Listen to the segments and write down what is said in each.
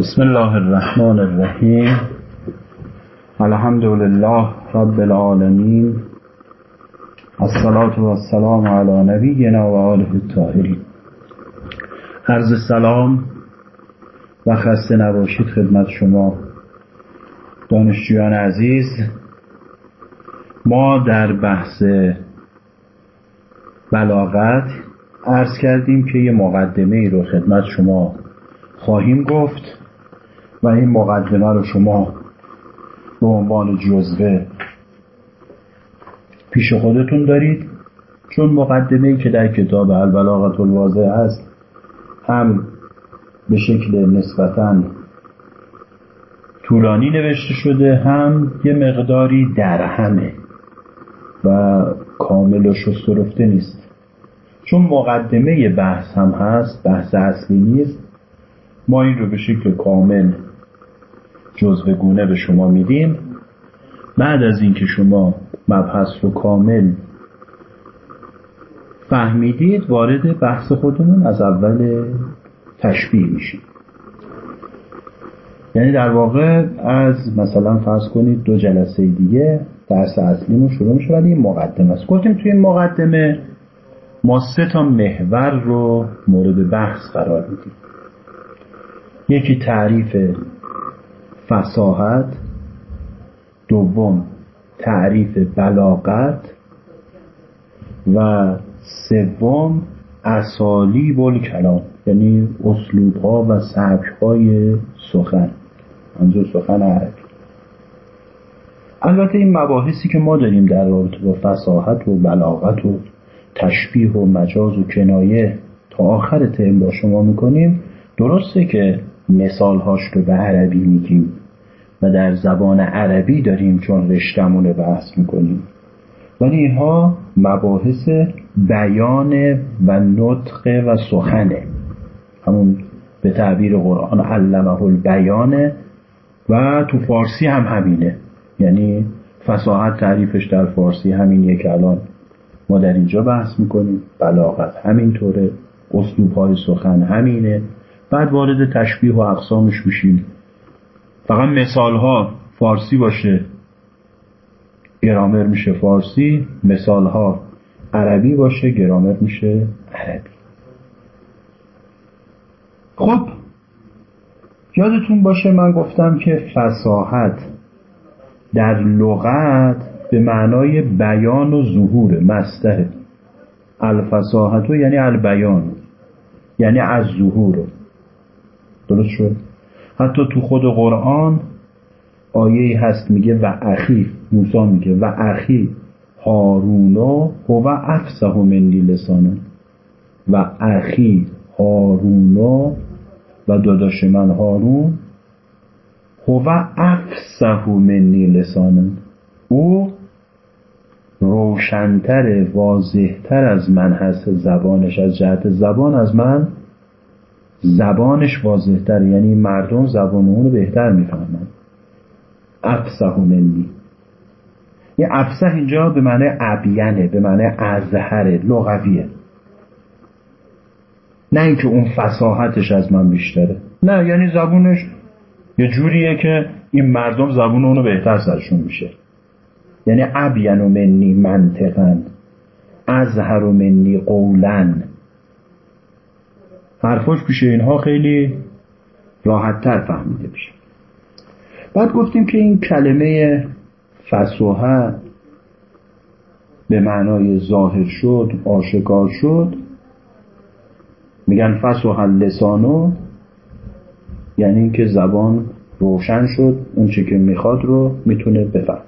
بسم الله الرحمن الرحیم. الحمد لله رب العالمین. الصلاة والسلام علی نبینا و آله الطاهرین. عرض سلام و خسته نباشید خدمت شما دانشجویان عزیز. ما در بحث بلاغت عرض کردیم که یه مقدمه ای رو خدمت شما خواهیم گفت و این مقدمه رو شما به عنوان جزوه پیش خودتون دارید چون مقدمه ای که در کتاب البلاغت الواضح هست هم به شکل نسبتا طولانی نوشته شده هم یه مقداری درهمه و کامل و شسترفته نیست. چون مقدمه بحث هم هست بحث اصلی نیست ما این رو به شکل کامل جزوه گونه به شما میدیم. بعد از اینکه شما مبحث رو کامل فهمیدید وارد بحث خودمون از اول تشبیه میشیم. یعنی در واقع از مثلا فرض کنید دو جلسه دیگه درس اصلیمون شروع میشه ولی این مقدمه است. گفتیم توی این مقدمه ما سه تا محور رو مورد بحث قرار میدیم. یکی تعریف فساحت دوم تعریف بلاغت و سوم اسالیب کلام یعنی اسلوب ها و سبک های سخن. منظور سخن عربی. البته این مباحثی که ما داریم در رابطه با فساحت و بلاغت و تشبیه و مجاز و کنایه تا آخر ترم با شما می‌کنیم درسته که مثالهاش رو به عربی میگیم و در زبان عربی داریم چون رشتمون بحث می‌کنیم. ولی اینها مباحث بیان و نطق و سخنه. همون به تعبیر قرآن علمه البیانه و تو فارسی هم همینه. یعنی فساحت تعریفش در فارسی همینیه که الان ما در اینجا بحث می‌کنیم. بلاغت همینطوره. اسلوب های سخن همینه. بعد وارد تشبیه و اقسامش میشیم. فقط مثال ها فارسی باشه. گرامر میشه فارسی مثال ها عربی باشه گرامر میشه عربی. خب یادتون باشه من گفتم که فساحت در لغت به معنای بیان و ظهور مستره الفساحت یعنی البیان. یعنی از ظهور. درست شد؟ حتی تو خود قرآن آیه هست میگه و اخی موسی میگه و اخی هارونو هو افسه منی لسانه. و اخی هارونو و داداش من هارون هو افسه منی لسانه. او روشنتر واضحتر از من هست زبانش از جهت زبان از من زبانش واضحتر یعنی مردم زبان اونو بهتر می‌فهمن. افسه منی. یه افسه اینجا به معنی ابینه به معنی ازهره لغویه. نه اینکه اون فساحتش از من بیشتره. نه یعنی زبونش یه جوریه که این مردم زبون اونو بهتر سرشون میشه. یعنی ابین و منی منطقا. ازهر و منی قولن. حرفاش پیش اینها خیلی راحتتر فهمیده میشه. بعد گفتیم که این کلمه فسوحه به معنای ظاهر شد آشکار شد. میگن فسوح لسانو یعنی اینکه زبان روشن شد اون چی که می‌خواد رو می‌تونه بفهم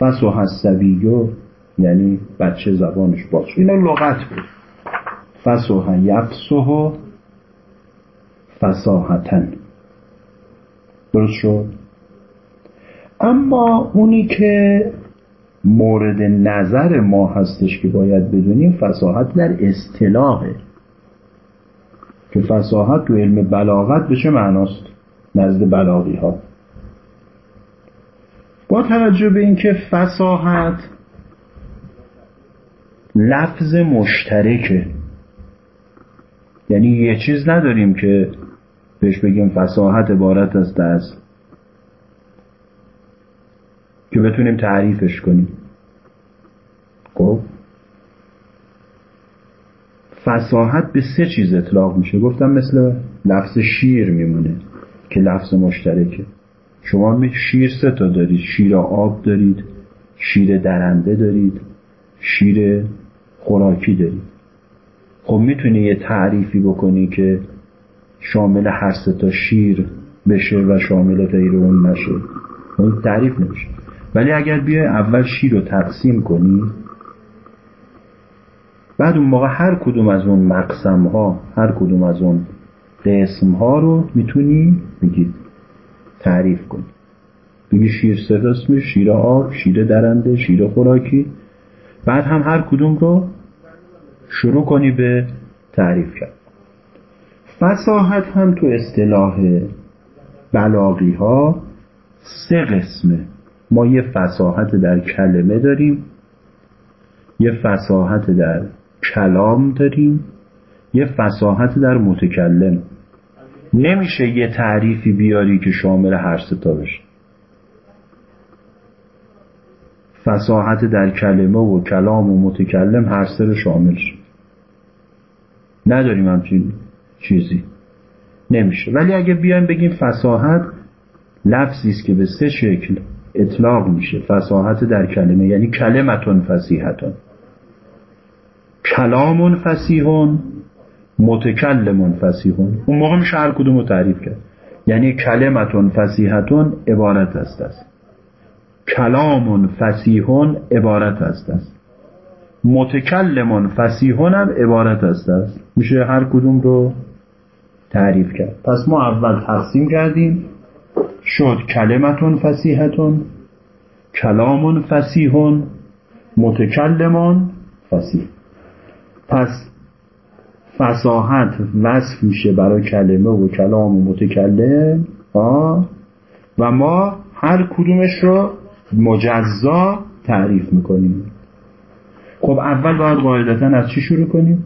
فسوح السبیو یعنی بچه زبانش باز شد. اینا لغت بود. فسوح یفسوح فساحتن درست شد؟ اما اونی که مورد نظر ما هستش که باید بدونیم فساحت در اصطلاحه. که فساحت تو علم بلاغت به چه معناست؟ نزد بلاغی ها با توجه به اینکه فساحت لفظ مشترکه یعنی یه چیز نداریم که بهش بگیم فساحت عبارت است از که بتونیم تعریفش کنیم. خب؟ فساحت به سه چیز اطلاق میشه. گفتم مثل لفظ شیر میمونه که لفظ مشترکه. شما شیر سه تا دارید. شیر آب دارید شیر درنده دارید شیر خوراکی دارید. خب می‌تونی یه تعریفی بکنی که شامل هر تا شیر بشه و شامل غیر اون نشه. خب تعریف نمیشه. ولی اگر بیای اول شیر رو تقسیم کنی بعد اون موقع هر کدوم از اون مقسم ها هر کدوم از اون قسم ها رو می‌تونی بگید تعریف کنی. بگی شیر سه قسمی شیر آب شیر درنده شیر خوراکی. بعد هم هر کدوم رو شروع کنی به تعریف کرد. فساحت هم تو اصطلاح بلاغی ها سه قسمه. ما یه فساحت در کلمه داریم یه فساحت در کلام داریم یه فساحت در متکلم. نمیشه یه تعریفی بیاری که شامل هر ستا بشه. فساحت در کلمه و کلام و متکلم هر سه رو شامل شد نداریم همچین چیزی. نمیشه. ولی اگه بیایم بگیم فساحت لفظی است که به سه شکل اطلاق میشه. فساحت در کلمه یعنی کلمتون فسیحتون کلامون فسیحون متکلمون فسیحون اون موقع میشه هر کدوم رو تعریف کرد. یعنی کلمتون فسیحتون عبارت است. است کلامون فسیحون عبارت است. است متکلمون فسیحون هم عبارت است است. میشه هر کدوم رو تعریف کرد. پس ما اول تقسیم کردیم. شد کلمتون فسیحتون کلامون فسیحون متکلمون فسیح پس فساحت وصف میشه برای کلمه و کلام و متکلم آه و ما هر کدومش رو مجزا تعریف می‌کنیم. خب اول باید قاعدتا از چی شروع کنیم؟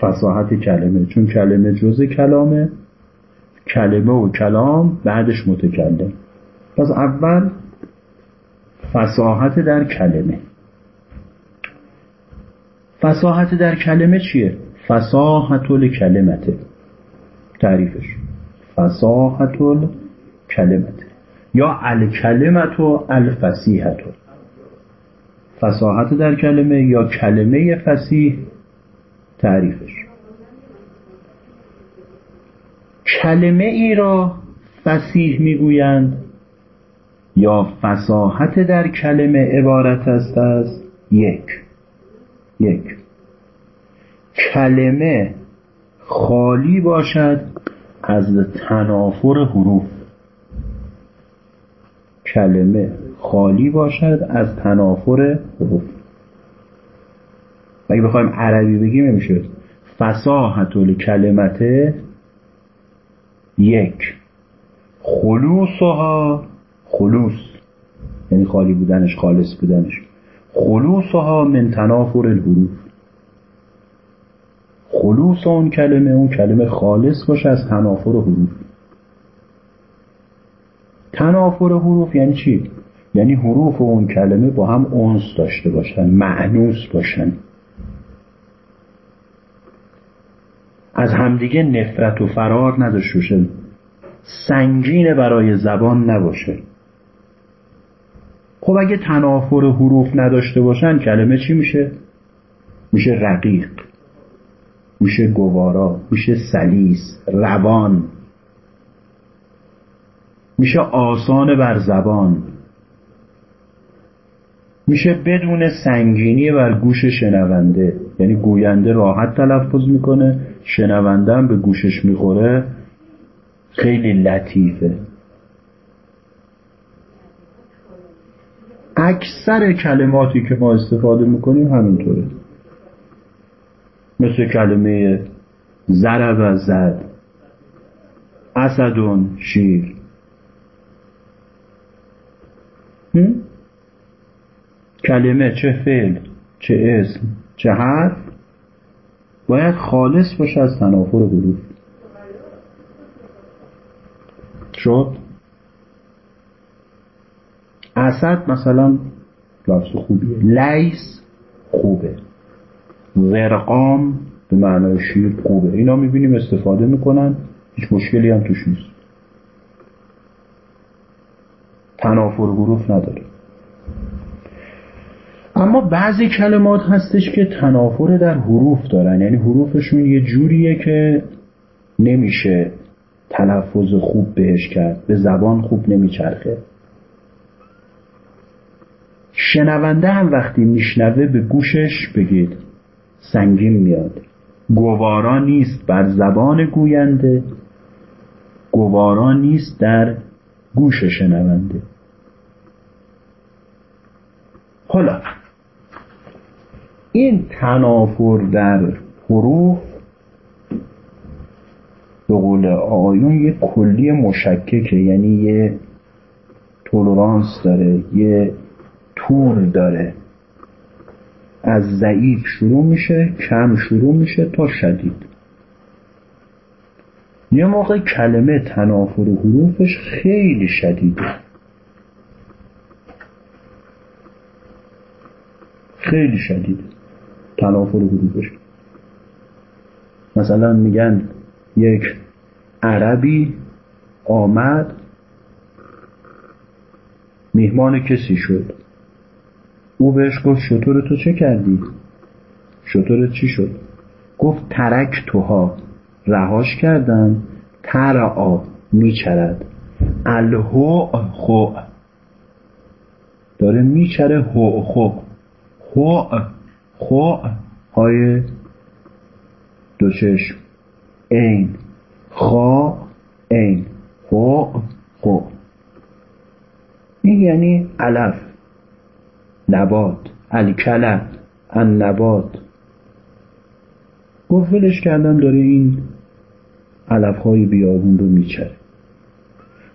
فساحت کلمه چون کلمه جز کلامه. کلمه و کلام بعدش متکلم. پس اول فساحت در کلمه. فساحت در کلمه چیه؟ فساحت کلمته تعریفش. فساحت کلمته یا الکلمت و الفسیحت فساحت در کلمه یا کلمه فسیح تعریفش. کلمه ای را فسیح می‌گویند یا فساحت در کلمه عبارت است از یک. یک. کلمه خالی باشد از تنافر حروف. کلمه خالی باشد از تنافر حروف. اگه بخوایم عربی بگیم نمیشه فساحت کلمته یک. خلوصها خلوص. یعنی خالی بودنش خالص بودنش. خلوصها من تنافر الحروف. خلوص اون کلمه اون کلمه خالص باشه از تنافر حروف. تنافر حروف یعنی چی؟ یعنی حروف اون کلمه با هم اونس داشته باشن معنوس باشن. از همدیگه نفرت و فرار نداشته باشه. سنگین برای زبان نباشه. خب اگه تنافر حروف نداشته باشن کلمه چی میشه؟ میشه رقیق میشه گوارا میشه سلیس روان. میشه آسان بر زبان. میشه بدون سنگینی بر گوش شنونده. یعنی گوینده راحت تلفظ می‌کنه شنونده به گوشش می‌خوره. خیلی لطیفه. اکثر کلماتی که ما استفاده می‌کنیم همینطوره. مثل کلمه ضرب زد اسدون شیر. کلمه چه فعل چه اسم؟ حرف باید خالص باشه از تنافر حروف شد؟ اسد مثلا لفظ خوبیه. لیس خوبه. ورقام به معنای شیر خوبه. اینا می‌بینیم استفاده می‌کنن هیچ مشکلی هم توش نیست. تنافر حروف نداره. اما بعضی کلمات هستش که تنافر در حروف دارن. یعنی حروفشون یه جوریه که نمیشه تلفظ خوب بهش کرد. به زبان خوب نمیچرخه. شنونده هم وقتی میشنوه به گوشش بگید سنگین میاد. گوارا نیست بر زبان گوینده. گوارا نیست در گوش شنونده. حالا این تنافر در حروف به قول آیون یه کلی مشککه یعنی یه تولرانس داره یه طول داره. از ضعیف شروع میشه کم شروع میشه تا شدید. یه موقع کلمه تنافر حروفش خیلی شدیده. خیلی شدیده. تنافر و حروفش مثلا میگن یک عربی آمد میهمان کسی شد. او بهش گفت شطور تو چه کردی؟ شطور چی شد؟ گفت ترک توها. رهاش کردن. ترعا میچرد. الهو خو داره میچره هو خو هو. خو های دو چشم این خا این هو خو. این یعنی علف. نبات. الکلم. ان نبات گفت ولش کردم داره این علف های بیابون رو میچره.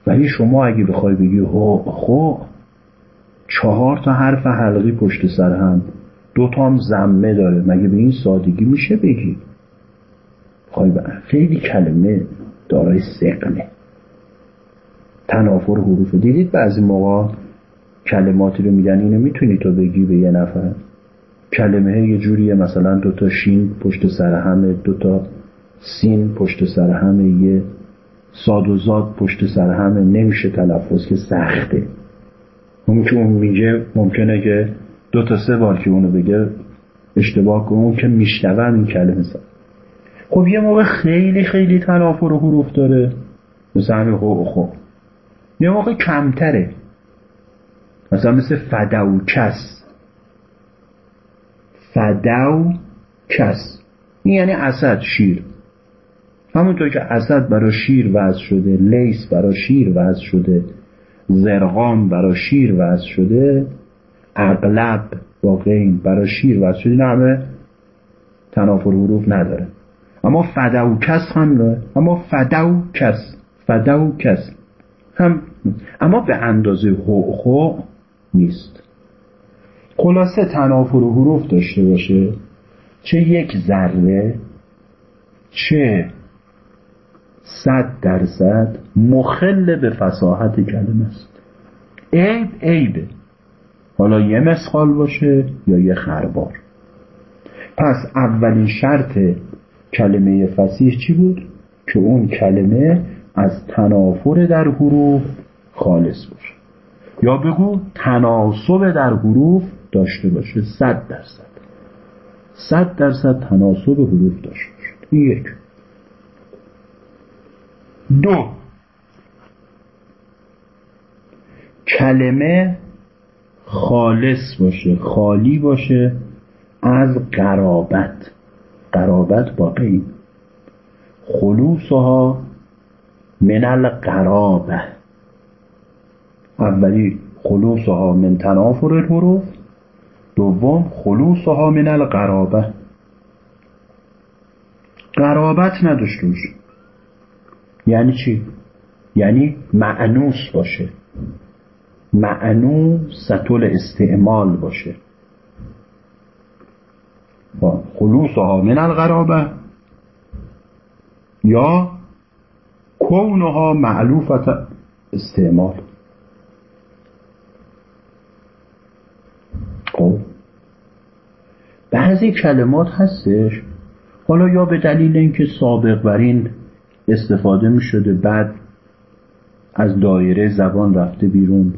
ولی شما اگه بخوای بگی هو خو چهار تا حرف حلقی پشت سر هم دو تام زمه داره. مگه به این سادگی میشه بگی؟ خواهی خیلی کلمه دارای سقنه تنافر حروف. دیدید بعضی موقع کلماتی رو میگن اینو می‌تونی تو بگی به یه نفر؟ کلمه یه جوریه مثلا دوتا شین پشت سر همه دوتا سین پشت سر همه یه ساد و زاد پشت سر همه. نمیشه تلفظ که سخته. اون که اون میگه ممکنه که دو تا سه بار که اونو بگه اشتباه کنه اون که میشنوه این کلمه سا. خب یه موقع خیلی خیلی تنافر و حروف داره. مثل همین خب یه موقع کمتره. مثلا مثل فدو کس. فدو کس. این یعنی اسد شیر. همونطور که اسد برای شیر وضع شده لیس برای شیر وضع شده زرقان برای شیر وضع شده اغلب با غین برای شیر وضع شده این تنافر حروف نداره. اما فدو کس هم نه. اما فدو کس. فدو کس. هم اما به اندازه هو خو نیست. خلاصه تنافر و حروف داشته باشه. چه یک ذره چه صد درصد مخل به فساحت کلمه است. عیب عیبه. حالا یه مسخال باشه یا یه خربار. پس اولین شرط کلمه فسیح چی بود؟ که اون کلمه از تنافر در حروف خالص باشه. یا بگو تناسب در حروف داشته باشه. صد درصد. صد درصد تناسب حروف داشته باشه. این یک. دو. کلمه خالص باشه خالی باشه از قرابت. قرابت با قیم خلوصها من القرابه اولی خلوصها من تنافر الحروف دوم خلوصها من القرابه قرابت نداشته یعنی چی؟ یعنی معنوس باشه. معنوستل استعمال باشه. خلوصها من القرابه یا کونها معلوفت استعمال. خب بعضی کلمات هستش. حالا یا به دلیل اینکه سابق بر این استفاده می شده بعد از دایره زبان رفته بیرون.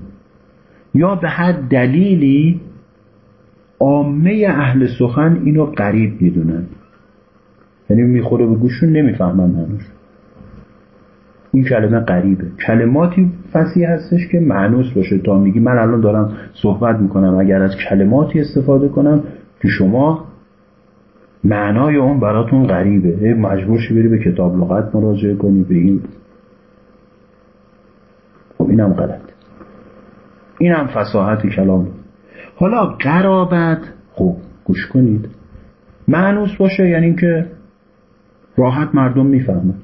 یا به هر دلیلی عامه اهل سخن اینو قریب می‌دونن. یعنی می‌خوره به گوشون نمی‌فهمن هنوز این کلمه قریبه. کلماتی فسیح هستش که معنوس باشه. تا میگی من الان دارم صحبت می‌کنم اگر از کلماتی استفاده کنم که شما معنای اون براتون غریبه. مجبور شی بری به کتاب لغت مراجعه کنی به این خب اینم غلط اینم فساحت کلام. حالا قرابت خب گوش کنید. معنوس باشه یعنی که راحت مردم می‌فهمن.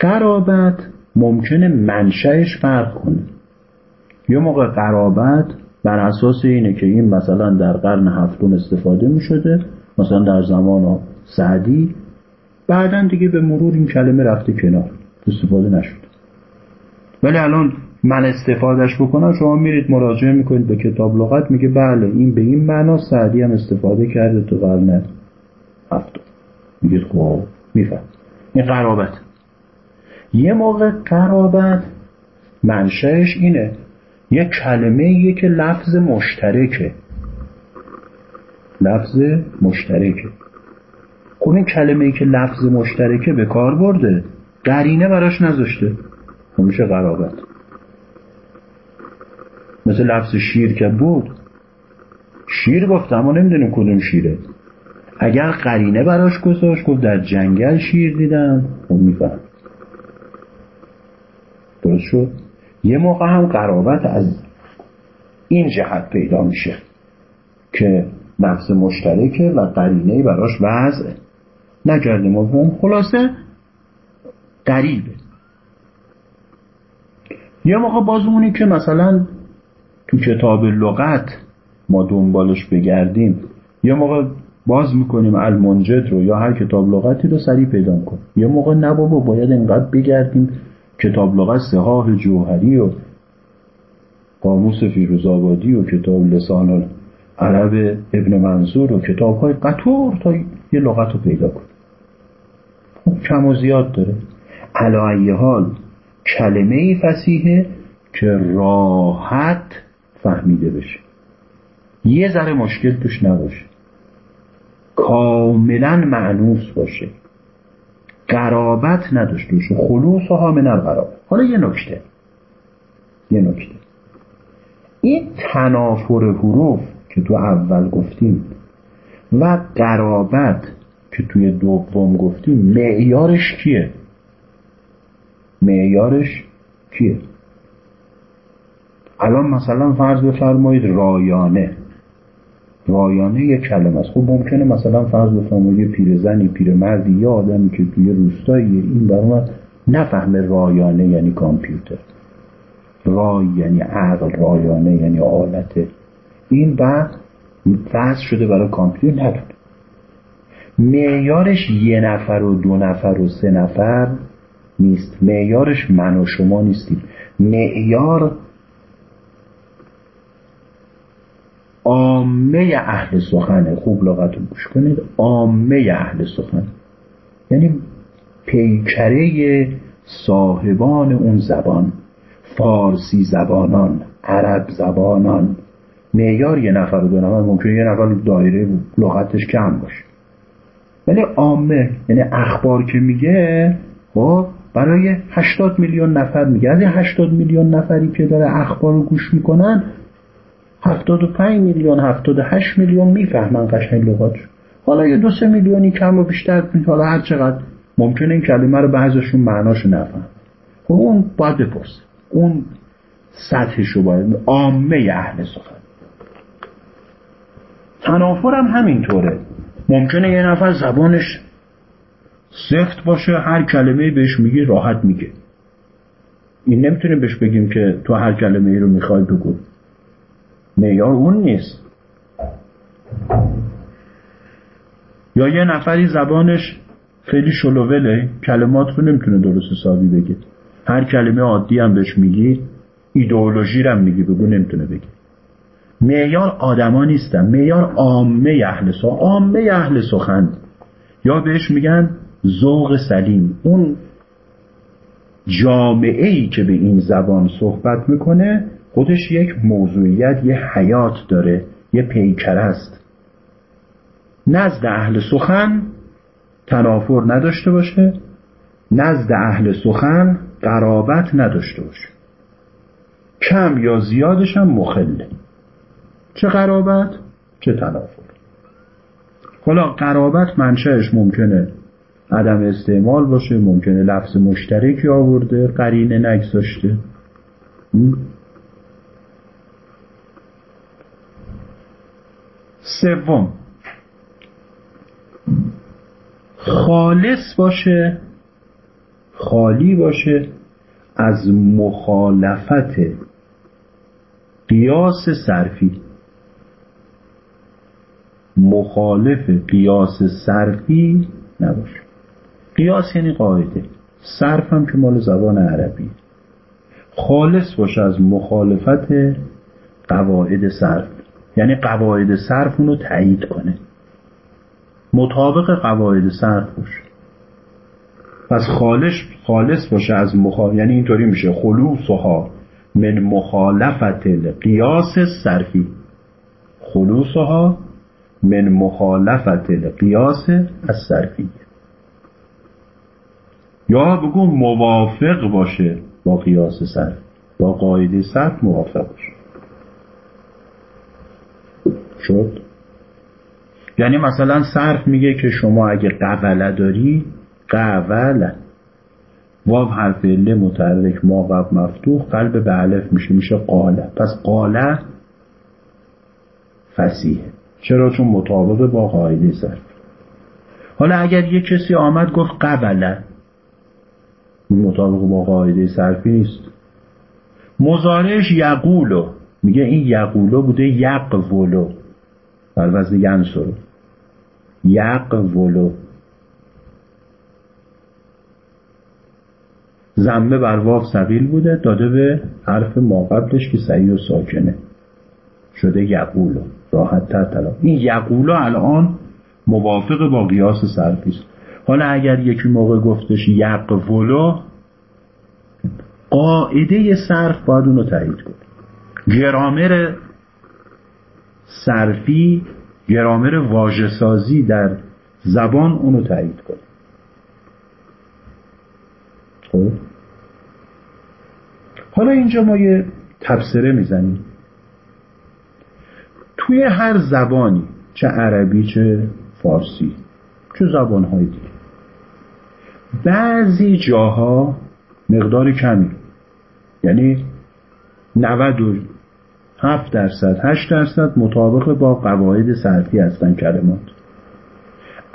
قرابت ممکنه منشأش فرق کنه. یه موقع قرابت بر اساس اینه که این مثلا در قرن هفتم استفاده می شده مثلا در زمان سعدی بعدا دیگه به مرور این کلمه رفته کنار استفاده نشد ولی الان من استفادهش بکنم شما میرید مراجعه می‌کنید به کتاب لغت میگه بله این به این معنا سعدی هم استفاده کرده تو قرن هفتم میگید خب میفهم. این قرابت. یه موقع قرابت منشأش اینه. یه کلمه یه که لفظ مشترکه. لفظ مشترکه. خب این کلمه ای که لفظ مشترکه به کار برده. قرینه براش نذاشته. خب میشه قرابت. مثل لفظ شیر که بود شیر گفت اما نمی‌دونیم کدوم شیره. اگر قرینه براش گذاشت گفت در جنگل شیر دیدم خب میفهم. درست شد؟ یه موقع هم قرابت از این جهت پیدا میشه که نفس مشترکه و قرینه براش وضع نکرده مفهوم خلاصه قریبه یه موقع باز اونی که مثلا تو کتاب لغت ما دنبالش بگردیم. یه موقع باز می‌کنیم المنجد رو یا هر کتاب لغتی رو سریع پیدا کنیم یه موقع نه بابا باید انقدر بگردیم. کتاب لغت سهاه جوهری و قاموس فیروزآبادی و کتاب لسان عرب ابن منظور و کتاب های قطور تا یه لغت رو پیدا کن کم و زیاد داره. علایه حال کلمه فسیحه که راحت فهمیده بشه. یه ذره مشکل توش نباشه. کاملا معنوس باشه. قرابت نداشته باشه. خلوص ها من القرابت حالا یه نکته. یه نکته. این تنافر حروف که تو اول گفتیم و قرابت که توی دوم گفتیم معیارش کیه؟ معیارش کیه؟ الان مثلا فرض بفرمایید رایانه. رایانه یک کلمه است. خب ممکنه مثلا فرض بفرمایید یه پیرزنی پیرمردی یا آدمی که توی روستایی این برام نفهمه رایانه یعنی کامپیوتر. رای یعنی عقل رایانه یعنی آلت. این بعد وضع شده برای کامپیوتر ندونه معیارش یه نفر و دو نفر و سه نفر نیست. معیارش من و شما نیستیم. معیار عامه اهل سخنه خوب لغت رو گوش کنید. عامه اهل سخن. یعنی پیکره صاحبان اون زبان. فارسی زبانان عرب زبانان. معیار یه نفر دو نفر ممکنه یه نفر دایره لغتش کم باشه. ولی عامه یعنی اخبار که میگه خب برای 80 میلیون نفر میگه. از این 80 میلیون نفری که داره اخبار رو گوش می‌کنن 75 میلیون 78 میلیون می‌فهمن قشنگ لغاتش حالا یه دو سه میلیونی کم و بیشتر حالا هر چقدر. ممکنه این کلمه رو بعضشون معناشو نفهم خب اون باید بپرسه. اون سطحشو باید عامه اهل سخن. تنافر هم همینطوره. ممکنه یه نفر زبانش سفت باشه هر کلمه بهش میگی راحت میگه. این نمی‌تونیم بهش بگیم که تو هر کلمه ای رو می‌خوای بگو. معیار اون نیست. یا یه نفری زبانش خیلی شلووله کلمات رو نمی‌تونه درست حسابی بگه. هر کلمه عادی هم بهش میگی ایدئولوژی هم میگی بگو نمی‌تونه بگی معیار آدما نیستن. معیار عامه اهل سخن عامه اهل سخن. یا بهش میگن ذوق سلیم. اون جامعه ای که به این زبان صحبت می‌کنه خودش یک موضوعیت یه حیات داره یه پیکر است. نزد اهل سخن تنافر نداشته باشه نزد اهل سخن قرابت نداشته باشه. کم یا زیادش هم مخله. چه قرابت چه تنافر. حالا قرابت منشأش ممکنه عدم استعمال باشه ممکنه لفظ مشترکی آورده قرینه نگذاشته. سوم. خالص باشه خالی باشه از مخالفت قیاس صرفی. مخالف قیاس صرفی نباشه. قیاس یعنی قاعده. صرف هم که مال زبان عربی. خالص باشه از مخالفت قواعد صرف یعنی قواعد صرف اونو تایید کنه. مطابق قواعد صرف باشه. پس خالص خالص باشه از مخالف یعنی اینطوری میشه. خلوصها من مخالفت قیاس صرفی. خلوصها من مخالفت قیاس از صرفی. یا بگو موافق باشه با قیاس صرف. با قاعده صرف موافق باشه. شد. یعنی مثلا صرف میگه که شما اگه قوله داری قوله واو حرف عله متحرک ما قبل مفتوح قلب به الف میشه میشه قاله. پس قاله فسیحه چرا؟ چون مطابق با قاعده صرف. حالا اگر یه کسی آمد گفت قبله مطابق با قاعده صرفی نیست. مزارش یقولو. میگه این یقولو بوده یقولو. بر وزن ینصرو یقولو زمه بر واف سقیل بوده داده به حرف ما قبلش که سعی و ساکنه. شده یقولو. راحت تر این یقولو الان موافق با قیاس صرفی است. حالا اگر یکی موقع گفتش یقولو قاعده صرف باید اونو تایید کنه. گرامر صرفی گرامر سازی در زبان اونو تایید کنه. خب؟ حالا اینجا ما یه تبصره می‌زنیم. توی هر زبانی چه عربی چه فارسی چه زبانهای دیگه بعضی جاها مقدار کمی یعنی 97 درصد 8 درصد مطابق با قواعد صرفی هستن کلمات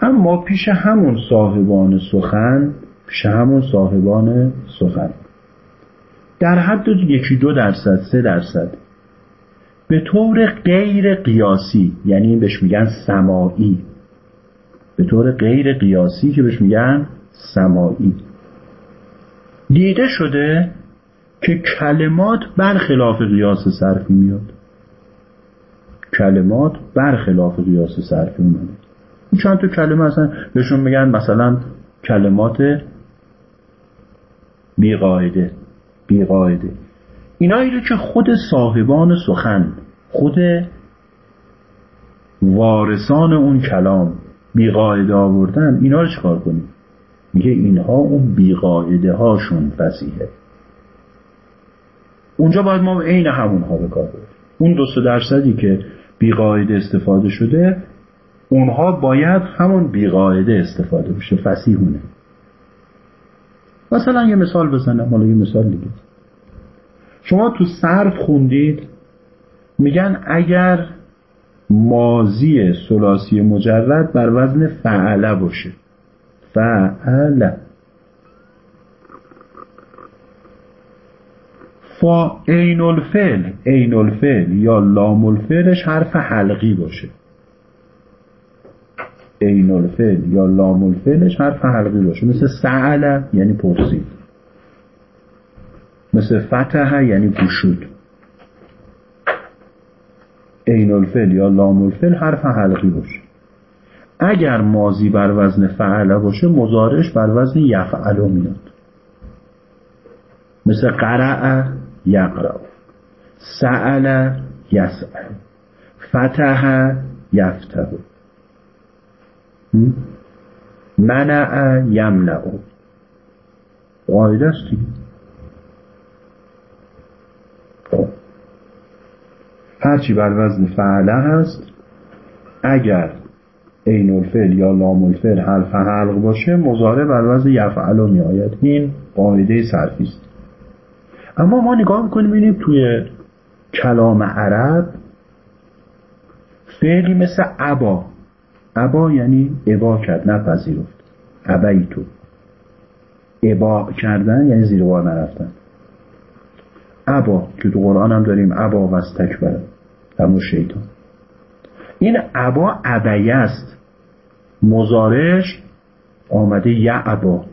اما پیش همون صاحبان سخن پیش همون صاحبان سخن. در حد یکی دو درصد سه درصد. به طور غیر قیاسی یعنی بهش میگن سماعی. به طور غیر قیاسی که بهش میگن سماعی. دیده شده که کلمات برخلاف قیاس صرفی میاد. کلمات برخلاف قیاس صرفی اومده این چند تا کلمه اصلا بهشون میگن مثلا کلمات بیقاعده بیقاعده. اینایی رو که خود صاحبان سخن خود وارثان اون کلام بیقاعده آوردن اینا رو چکار کنیم؟ میگه اینها اون بیقاعده هاشون فسیحه اونجا باید ما عین همونها به کار بردیم اون دو درصدی که بیقاعده استفاده شده اونها باید همون بیقاعده استفاده بشه فسیحونه مثلا یه مثال بزنم حالا یه مثال دیگه. شما تو صرف خوندید میگن اگر مازی سلاسی مجرد بر وزن فعله باشه. فعله. فا عین الفعل عین الفعل یا لام الفعلش حرف حلقی باشه. عین الفعل یا لام الفعلش حرف حلقی باشه. مثل سعله یعنی پرسید. مثل فتح یعنی گشود. عین الفل یا لام الفل حرف حلقی باشه. اگر مازی بر وزن فعله باشه مزارش بر وزن یفعلو میاد. مثل قرع یقرع سأل یسأل. فتح یفتح. منع یمنع. قاعده است دیگه. خب. هرچی بر وزن فعله هست اگر عین الفعل یا لام الفعل حرف حلق باشه مزاره بر وزن یفعلو می آید این قاعده صرفی است. اما ما نگاه می‌کنیم ببینیم توی کلام عرب فعلی مثل عبا عبا یعنی عبا کرد نپذیرفت عبیتو عبا کردن یعنی زیر بار نرفتن. عبا که تو قرآن هم داریم عبا و استکبر همون شیطان. این عبا عبیه است. مزارش آمده یعبا.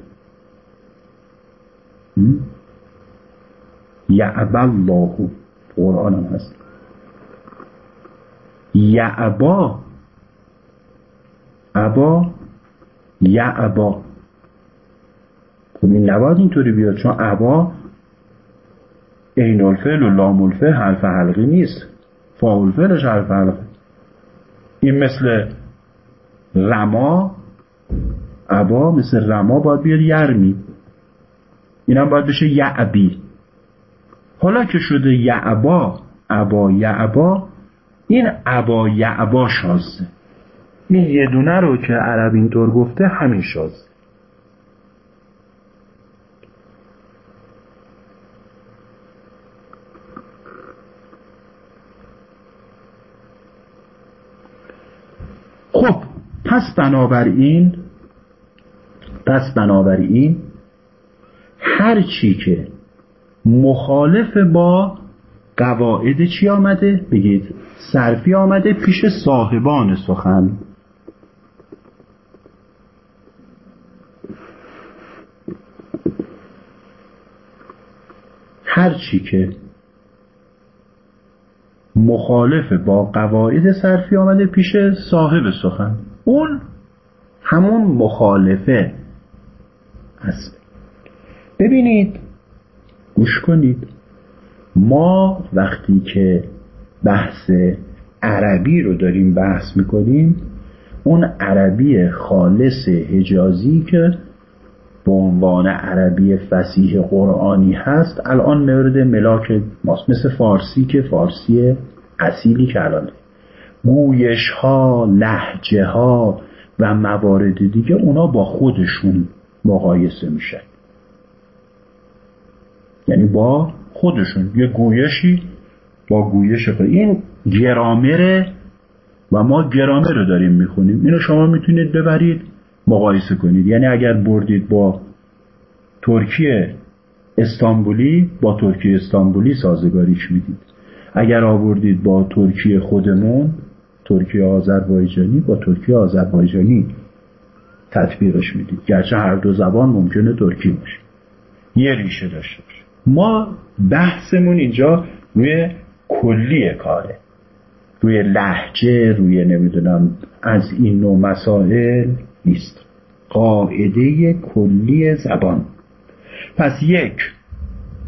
یعبا الله قرآن هم هست. یعبا. عبا یعبا. خب این نباید اینطوری بیاد چون عبا عین الفعل و لام الفعل حرف حلقی نیست. فا الفعلش حرف حلقی این مثل رما عبا مثل رما باید بیاد یرمی. اینم باید بشه یعبی. حالا که شده یعبا عبا یعبا این عبا یعبا شازه. این یه دونه رو که عرب اینطور گفته همین شازه. خب پس بنابراین پس بنابراین هر چی که مخالف با قواعد چی آمده؟ بگید. صرفی آمده پیش صاحبان سخن. هر چی که مخالف با قواعد صرفی آمده پیش صاحب سخن. اون همون مخالفه است. ببینید گوش کنید. ما وقتی که بحث عربی رو داریم بحث می‌کنیم اون عربی خالص حجازی که به عنوان عربی فسیح قرآنی هست الان مورد ملاک ماست. مثل فارسی که فارسی اصیلی که الان. گویش ها لحجه ها و موارد دیگه اونا با خودشون مقایسه میشن. یعنی با خودشون یه گویشی با گویش خود. این گرامره و ما گرامر رو داریم می‌خونیم. اینو شما می‌تونید ببرید مقایسه کنید. یعنی اگر بردید با ترکیه استانبولی با ترکیه استانبولی سازگاریش می‌دید. اگر آوردید با ترکیه خودمون ترکیه آذربایجانی با ترکیه آذربایجانی تطبیقش می‌دید. گرچه هر دو زبان ممکنه ترکی باشه. یه ریشه داشته باشه. ما بحثمون اینجا روی کلی کاره. روی لحجه روی نمی‌دونم از این نوع مسائل نیست. قاعده کلی زبان. پس یک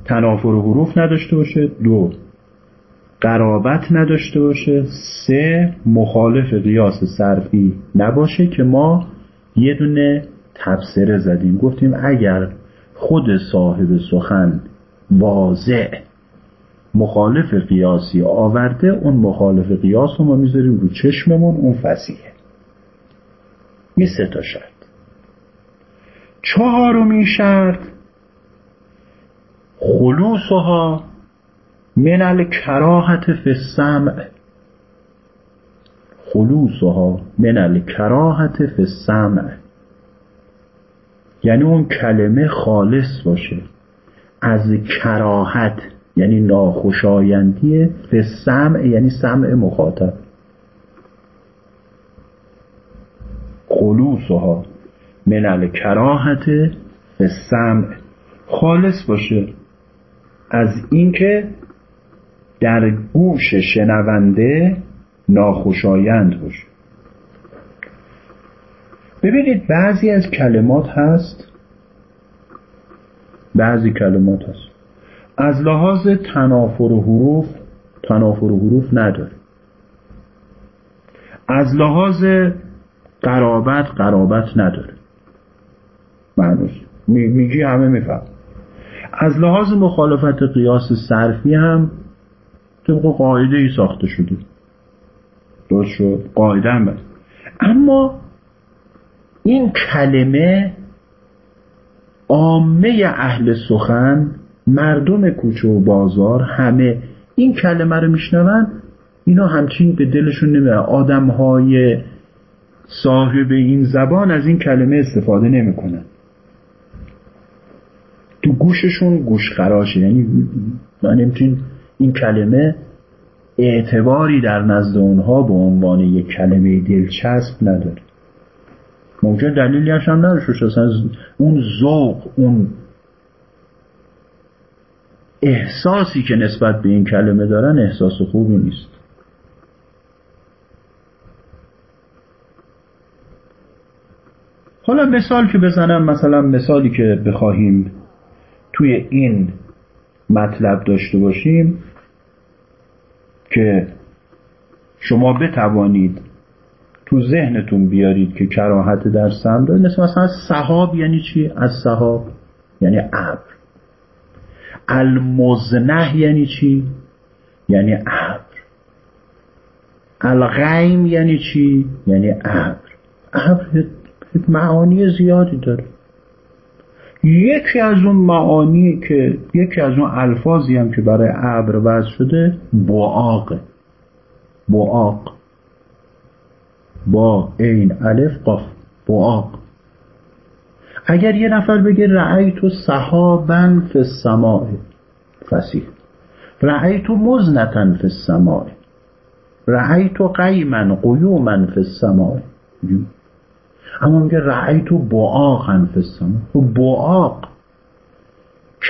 تنافر حروف نداشته باشه. دو قرابت نداشته باشه. سه مخالف قیاس صرفی نباشه که ما یه دونه تبصره زدیم. گفتیم اگر خود صاحب سخن واضع. مخالف قیاسی آورده اون مخالف قیاس رو ما می‌ذاریم رو چشممون اون فسیحه این سه تا شرط. چهارمین شرط خلوصها من الکراهت فی السمع. خلوصها من الکراهت فی السمع. یعنی اون کلمه خالص باشه. از کراهت یعنی ناخوشایندی فی سمع یعنی سمع مخاطب. خلوصها من الکراهت فی سمع. خالص باشه. از اینکه در گوش شنونده ناخوشایند باشه. ببینید بعضی از کلمات هست بعضی کلمات هست. از لحاظ تنافر و حروف تنافر و حروف نداره از لحاظ قرابت قرابت نداره معنوش میگی همه میفهم از لحاظ مخالفت قیاس صرفی هم طبق قاعده ای ساخته شده. درست شد؟ قاعده هم بست. اما این کلمه عامه اهل سخن مردم کوچه و بازار همه این کلمه رو میشنون اینا همچین به دلشون نمیاد آدم های صاحب این زبان از این کلمه استفاده نمی‌کنن. تو گوششون گوش خراشه یعنی من این کلمه اعتباری در نزد اونها به عنوان یک کلمه دلچسب نداره. ممکن دلیلی هم نداشته اصلا اون ذوق اون احساسی که نسبت به این کلمه دارن احساس خوبی نیست. حالا مثال که بزنم مثلا مثالی که بخواهیم توی این مطلب داشته باشیم که شما بتوانید تو ذهنتون بیارید که کراهت در سم داره. مثل مثلا صحاب یعنی چی؟ از صحاب یعنی ابر. المزنه یعنی چی؟ یعنی ابر. الغیم یعنی چی؟ یعنی ابر. ابر معانی زیادی داره. یکی از اون معانی که یکی از اون الفاظی هم که برای ابر وضع شده بعاقه بعاق با این الف قاف بعاق اگر یه نفر بگه رأیت صحابا فی السماء فسیح رأیت مزنتا فی السماء. رأیت قیما قیوما فی السماء. اما میگه رأیت بعاقا فی السماء. خب بعاق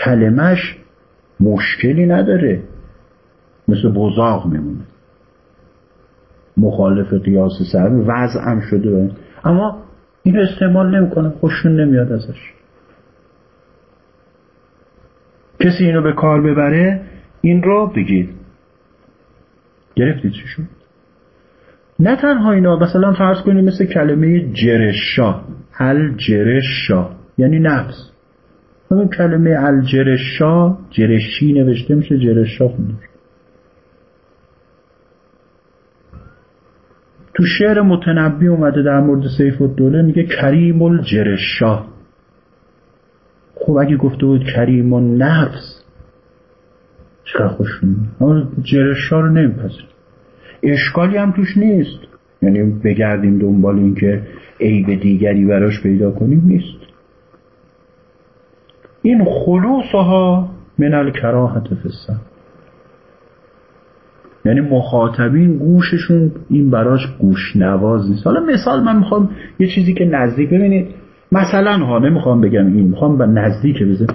کلمش مشکلی نداره. مثل بزاق میمونه. مخالف قیاس سر وضع هم شده. اما این استعمال نمی‌کنه خوششون نمیاد ازش. کسی اینو به کار ببره این رو بگید گرفتید چی شد؟ نه تنها اینا مثلا فرض کنید مثل کلمه جرشا. الجرشا یعنی نفس. همین کلمه الجرشا جرشی نوشته میشه جرشا خونده تو شعر متنبی اومده در مورد سیف الدوله میگه کریم الجرشا خب اگه گفته بود کریم النفس چقدر خوش اما جرشا رو نمیپذیر اشکالی هم توش نیست. یعنی بگردیم دنبال اینکه عیب دیگری براش پیدا کنیم نیست. این خلوصها من الکراهت فسن یعنی مخاطبین گوششون این براش گوش نواز نیست. حالا مثال من می‌خوام یه چیزی که نزدیک ببینید مثلا ها نمی‌خوام بگم این می‌خوام به نزدیک بزن.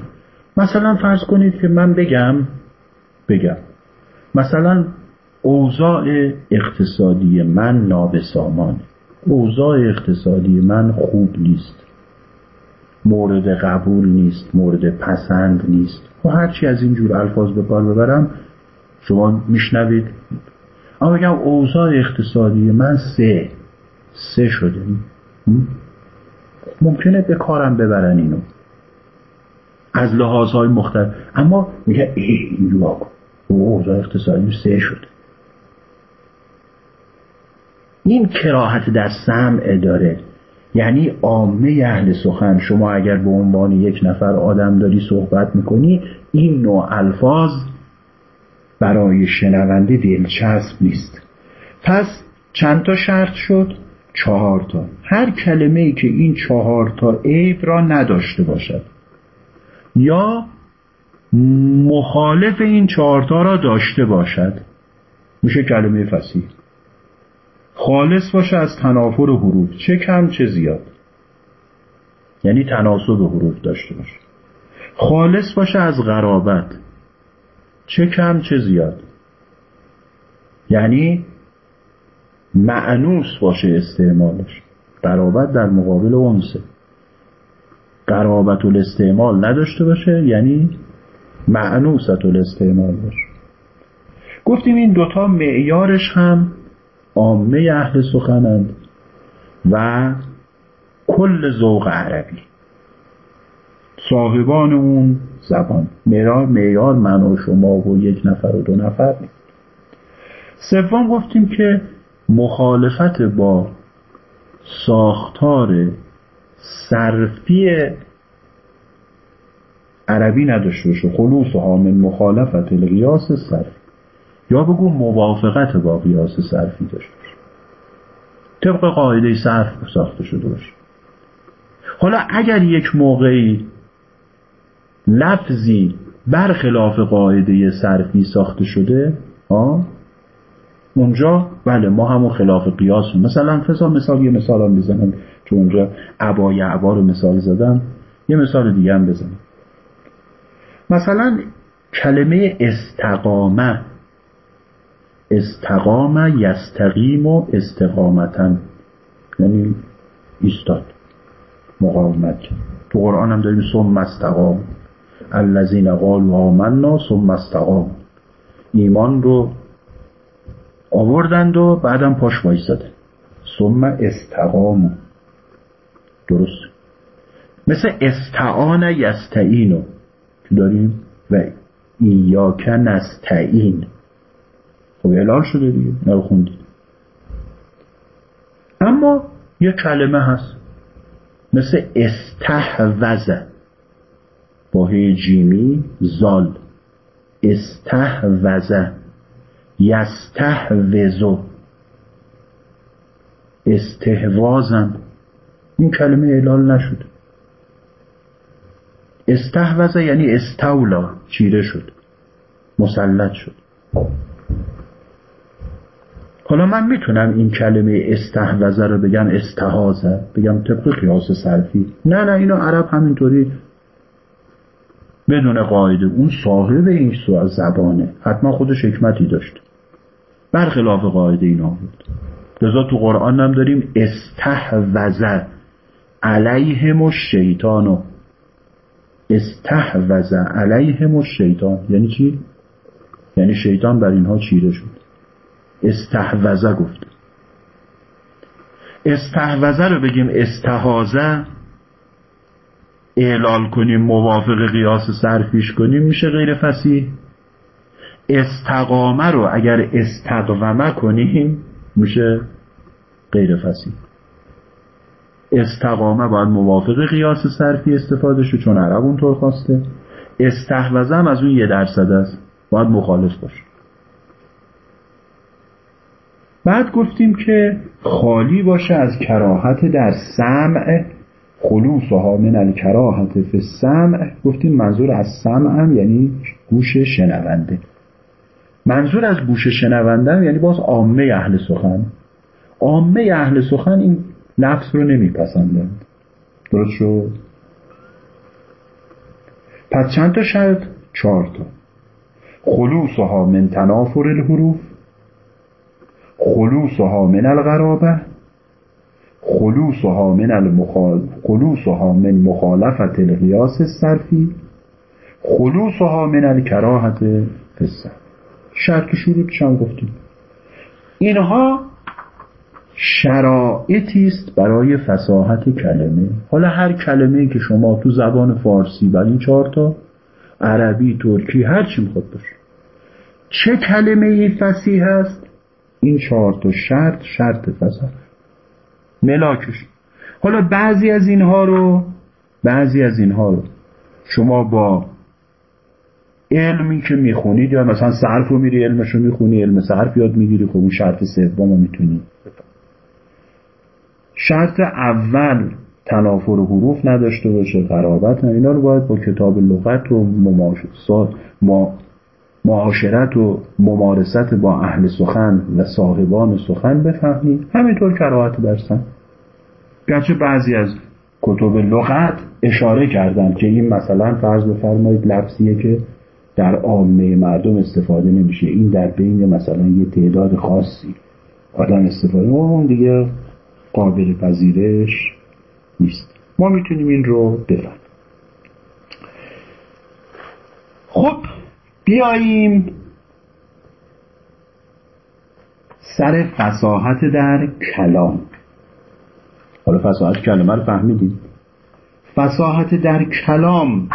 مثلا فرض کنید که من بگم بگم. مثلا اوضاع اقتصادی من نابسامان. اوضاع اقتصادی من خوب نیست. مورد قبول نیست مورد پسند نیست. و هرچی از این جور الفاظ به کار ببرم شما میشنوید. اما بگم اوضاع اقتصادی من سه سه شده. ممکنه به کارم ببرن اینو. از لحاظهای مختلف. اما میگه ای این اوضاع اقتصادی سه شده. این کراهت در سمع داره یعنی عامه اهل سخن. شما اگر به عنوان یک نفر آدم داری صحبت می‌کنی این نوع الفاظ برای شنونده دلچسب نیست. پس چند تا شرط شد؟ چهار تا. هر کلمه ای که این چهار تا عیب را نداشته باشد. یا مخالف این چهارتا را داشته باشد. میشه کلمه فسیح خالص باشه از تنافر حروف. چه کم چه زیاد. یعنی تناسب حروف داشته باشه. خالص باشه از غرابت. چه کم چه زیاد. یعنی معنوس باشه استعمالش. قرابت در مقابل اونسه قرابت الاستعمال نداشته باشه یعنی معنوست الاستعمال باشه. گفتیم این دوتا معیارش هم عامه اهل سخنند و کل ذوق عربی. صاحبان اون زبان. معیار معیار من و شما و یک نفر و دو نفر نیست سوم گفتیم که مخالفت با ساختار صرفی عربی نداشته باشه. خلوص و من مخالفت القیاس صرفی. یا بگو موافقت با قیاس صرفی داشته باشه. طبق قاعده صرف ساخته شده باشه. حالا اگر یک موقعی لفظی برخلاف قاعده صرفی ساخته شده ها اونجا بله ما همون خلاف قیاس مثلا فضا مثال یه مثال هم بزنم چون اونجا عبا رو مثال زدم یه مثال دیگه هم بزنم. مثلا کلمه استقامه. استقامه یستقیم و استقامتن یعنی ایستاد. مقاومت. تو قرآن هم داریم ثم استقام. الذین قالوا آمنا ثم استقام ایمان رو آوردند و بعدم پاش وایستاده ثم استقام درست. مثل استعان یستعینو که داریم؟ و ایاک نستعین. خب اعلال شده دیگه نه خوندید اما یه کلمه هست. مثل استحوزه با جیمی زال. استحوزه یستحوزو استهوازم این کلمه اعلال نشد. استحوزه یعنی استولا چیره شد. مسلط شد. حالا من می‌تونم این کلمه استحوزه رو بگم استحازه بگم طبق قیاس صرفی. نه نه اینو عرب همینطوری بدون قاعده. اون صاحب این سو زبانه. حتما خودش حکمتی داشت. برخلاف قاعده اینا بود. لذا تو قرآن هم داریم استحوزه علیهم الشیطانو استحوزه علیهم الشیطان. یعنی چی؟ یعنی شیطان بر اینها چیره شد. استحوزه گفت. استحوزه رو بگیم استحازه اعلال کنیم موافق قیاس سرفیش کنیم میشه غیر فسیح استقامه رو اگر استقومه کنیم میشه غیر فسیح استقامه باید موافق قیاس صرفی استفاده شد چون عرب اونطور خواسته. استحوزه هم از اون یه درصد است باید مخالف باشه. بعد گفتیم که خالی باشه از کراهت در سمع خلوص ها من الکراهت فی سمع گفتیم منظور از سمع هم یعنی گوش شنونده. منظور از گوش شنونده یعنی باز عامه اهل سخن. عامه اهل سخن این لفظ رو نمیپسندند درست شد؟ پس چند تا شرط؟ چهار تا. خلوصها من تنافر الحروف. خلوصها من الغرابه. خلوصها من المخال خلوصها من مخالفت القیاس الصرفی خلوصها من الکراهت فسر شرط شروطش هم گفتیم؟ اینها شرایطی است برای فساحت کلمه. حالا هر کلمه که شما تو زبان فارسی بر این چهارتا عربی ترکی هر چی می‌خواد باشه. چه کلمه ای فسیح هست این چهار تا شرط شرط فساحت ملاکش. حالا بعضی از اینها رو بعضی از اینها رو. شما با علمی که می‌خونید یا مثلا صرف رو میری علمش رو می‌خونی علم صرف یاد می‌گیری خب اون شرط سوم رو می‌تونی. شرط اول تنافر حروف نداشته باشه قرابت نه. اینا رو باید با کتاب لغت و معاشرت و ممارست با اهل سخن و صاحبان سخن بفهمید همینطور کراهت برسن گرچه بعضی از کتب لغت اشاره کردن که این مثلا فرض بفرمایید لفظیه که در عامه مردم استفاده نمیشه. این در بین مثلا یه تعداد خاصی آدم استفاده اون دیگه قابل پذیرش نیست. ما می‌تونیم این رو بفهمیم. خب بیاییم سر فساحت در کلام. حالا فساحت کلمه رو فهمیدید؟ فساحت در کلام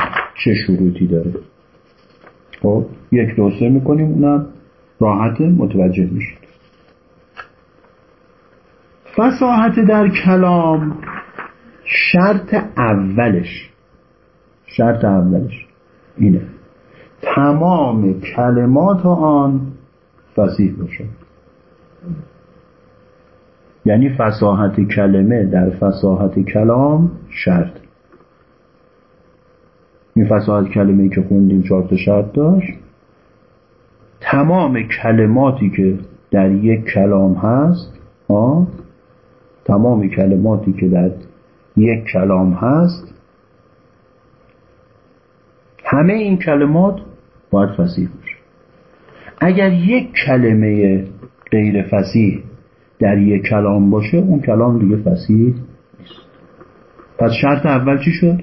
چه شروطی داره؟ خب یک دوسته می‌کنیم اونم راحت متوجه میشید. فساحت در کلام شرط اولش شرط اولش اینه. تمام کلمات آن فسیح باشد یعنی فساحت کلمه در فساحت کلام شرط. این فساحت کلمه که خوندیم چهار شرط داشت. تمام کلماتی که در یک کلام هست آه تمام کلماتی که در یک کلام هست همه این کلمات باید فسیح باشه. اگر یک کلمه غیر فسیح در یک کلام باشه اون کلام دیگه فسیح نیست. پس شرط اول چی شد؟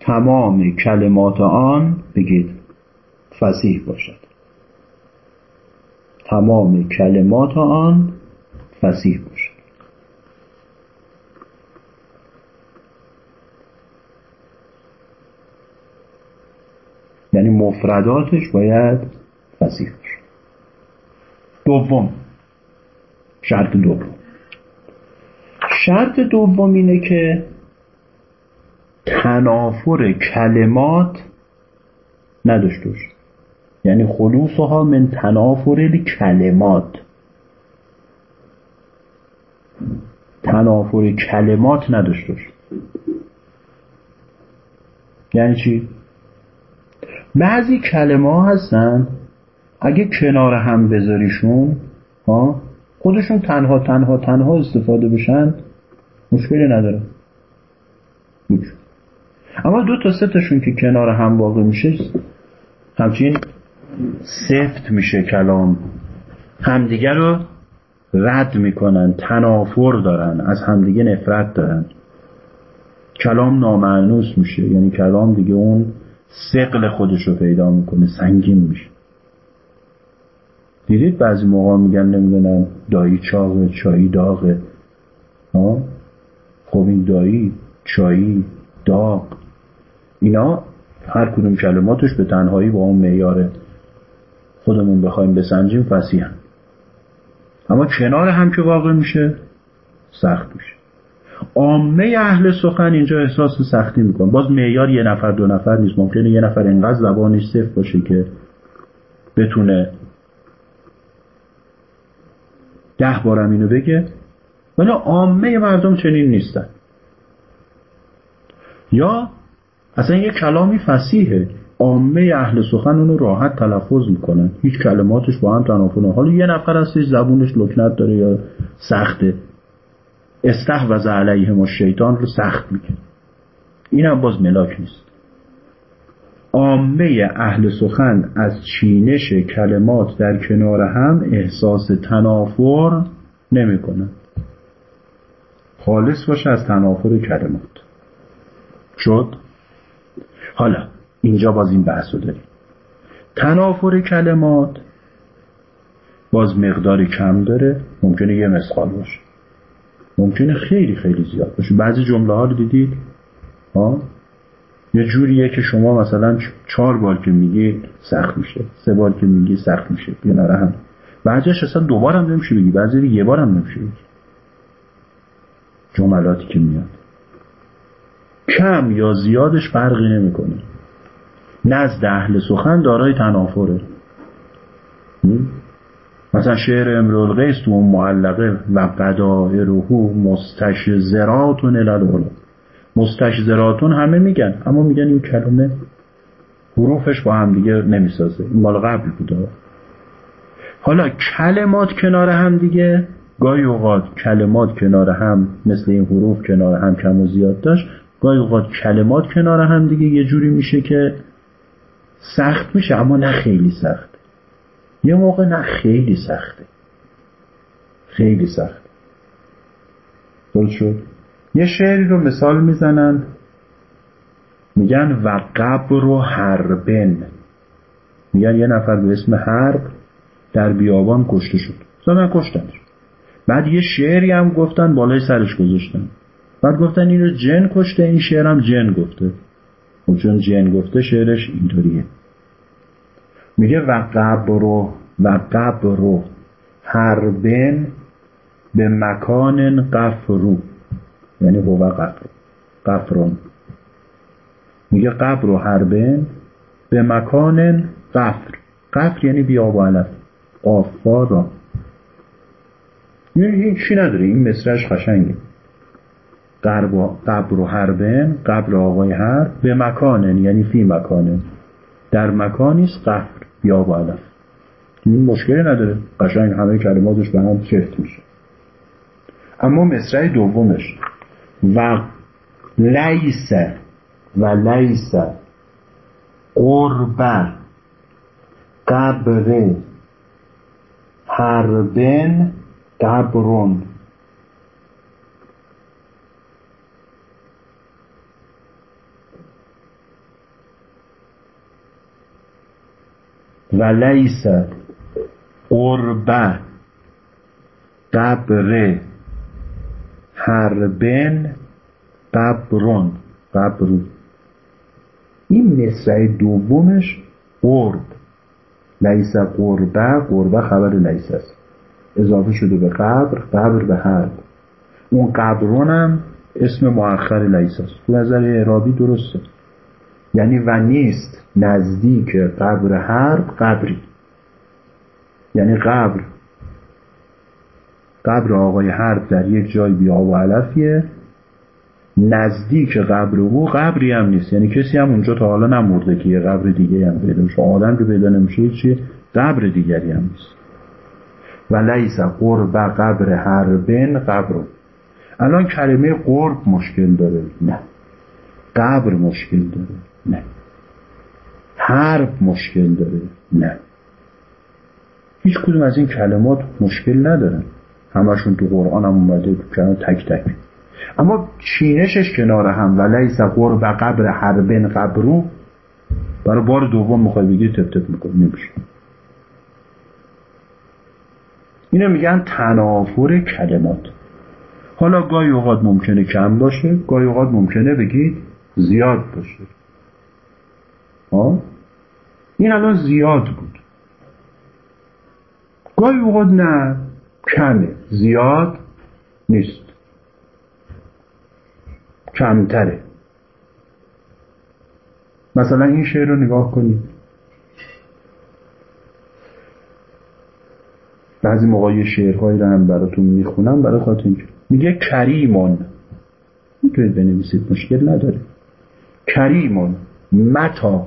تمام کلمات آن بگید فسیح باشد. تمام کلمات آن فسیح باشد. یعنی مفرداتش باید فسیح باشه. دوم شرط دوم. شرط دوم اینه که تنافر کلمات نداشته باشه. یعنی خلوصها من تنافر کلمات تنافر کلمات نداشته باشه. یعنی چی؟ بعضی کلمه ها هستن اگه کنار هم بذاریشون ها خودشون تنها تنها تنها استفاده بشن مشکلی نداره. اما دو تا سه تاشون که کنار هم واقع میشه همچین سفت میشه کلام. همدیگه رو رد می‌کنن تنافر دارن از همدیگه نفرت دارن. کلام نامعنوس میشه یعنی کلام دیگه اون سقل خودش رو پیدا می‌کنه سنگین میشه. دیدید بعضی موقع میگن نمی‌دونم دایی چاقه چایی داغه. ها؟ خب این دایی چایی داغ. اینا هر کدوم کلماتش به تنهایی با اون معیار خودمون بخوایم بسنجیم فسیحن اما کنار هم که واقع میشه سخت میشه. عامه اهل سخن اینجا احساس سختی میکن باز معیار یه نفر دو نفر نیست. ممکنه یه نفر انقدر زبانش صفر باشه که بتونه ده بارم اینو بگه. ولی عامه مردم چنین نیستن. یا اصلا یه کلامی فسیحه. عامه اهل سخن اونو راحت تلفظ می‌کنن. هیچ کلماتش با هم تنافر حالا یه نفر هستش زبونش لکنت داره یا سخته. استحوذ علیهم و شیطان رو سخت میگه این باز ملاک نیست. عامه اهل سخن از چینش کلمات در کنار هم احساس تنافر نمی‌کنن خالص باشه از تنافر کلمات. شد؟ حالا اینجا باز این بحث رو داریم. تنافر کلمات باز مقدار کم داره ممکنه یه مسخال باشه. ممکنه خیلی خیلی زیاد باشه. بعضی جمله ها رو دیدید؟ ها؟ یه جوریه که شما مثلا چهار بار که میگی سخت میشه سه بار که میگی سخت میشه کنار هم. بعضیش اصلا دوبار هم نمیشه بگی بعضی یه بار هم نمیشه بگی. جملاتی که میاد. کم یا زیادش فرقی نمی‌کنه. نزد اهل سخن دارای تنافره. مثلا شعر امرول قیس تو اون معلقه و قدائرهو مستشزراتون الالعلا مستشزراتون همه میگن اما میگن این کلمه حروفش با هم دیگه نمی‌سازه. این مال قبل بوده حالا کلمات کنار هم دیگه گاهی اوقات کلمات کنار هم مثل این حروف کنار هم کم و زیاد داشت گاهی اوقات کلمات کنار هم دیگه یه جوری میشه که سخت میشه اما نه خیلی سخت. یه موقع نه خیلی سخته. خیلی سخت درست شد؟ یه شعری رو مثال می‌زنن. میگن و قبر و حربن. میگن یه نفر به اسم حرب در بیابان کشته شد. زدن کشتنش بعد یه شعری هم گفتن بالای سرش گذاشتن. بعد گفتن اینو جن کشته این شعر هم جن گفته. و خب چون جن گفته شعرش اینطوریه. میگه و قبر و قبر حربن به مکان قفرو. یعنی هو قبر قفرون میگه قبر و حربن به مکان قفر قفر یعنی بیاب و علف قافا را یعنی چی نداره؟ این مصرش خشنگه قبر و حربن قبر آقای حرب به مکانن یعنی فی مکانن در مکانیست قفر بیاب و علف این مشکلی نداره. قشنگ همه کلماتش به هم چهت میشه. اما مصرع دومش. و لیس و لیس قرب قبر حربن قبرون. و لیس قرب قبر حربن قبرون قبرو این مصرع دومش قرب. لیس قربه قربه خبر لیس است. اضافه شده به قبر قبر به حرب اون قبرون هم اسم مؤخر لیس است. نظر اعرابی درسته. یعنی و نیست نزدیک قبر حرب قبری. یعنی قبر. قبر آقای حرب در یک جای بیا و علفیه نزدیک قبر او قبری هم نیست. یعنی کسی هم اونجا تا حالا نمرده که یه قبر دیگه هم پیدا میشه آدم که پیدا نمیشه چی قبر دیگری هم نیست. و لیس قرب قبر حربن قبر. الان کلمه قرب مشکل داره. نه. قبر مشکل داره. نه. حرب مشکل داره. نه. هیچ کدوم از این کلمات مشکل ندارن. همشون تو قرآن هم اومده تو تک تک. اما چینشش کنار هم و لیس قرب قبر حربن قبرو برای بار دوم می‌خوای بگی تپ تپ می‌کنه نمیشه. اینو میگن تنافر کلمات. حالا گاهی اوقات ممکنه کم باشه گاهی اوقات ممکنه بگید زیاد باشه. ها این الان زیاد بود. گاهی اوقات نه. کمه زیاد نیست. کمتره. مثلا این شعر رو نگاه کنید. بعضی موقع یه شعرهایی رو هم براتون می‌خونم برای خاطر اینکه میگه کریمون. می‌تونید بنویسید مشکل نداره. کریمون متا.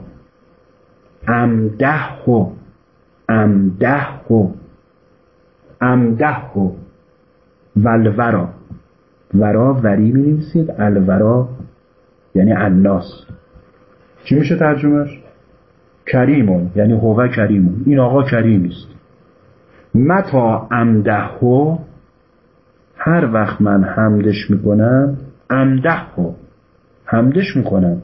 امده و امده و امده و ولورا. ورا وری می نویسید الورا یعنی الناس. چی میشه ترجمهش؟ کریمون یعنی هو کریمون این آقا کریمی است متا امدهو هر وقت من حمدش می‌کنم امدهو حمدش می‌کنم.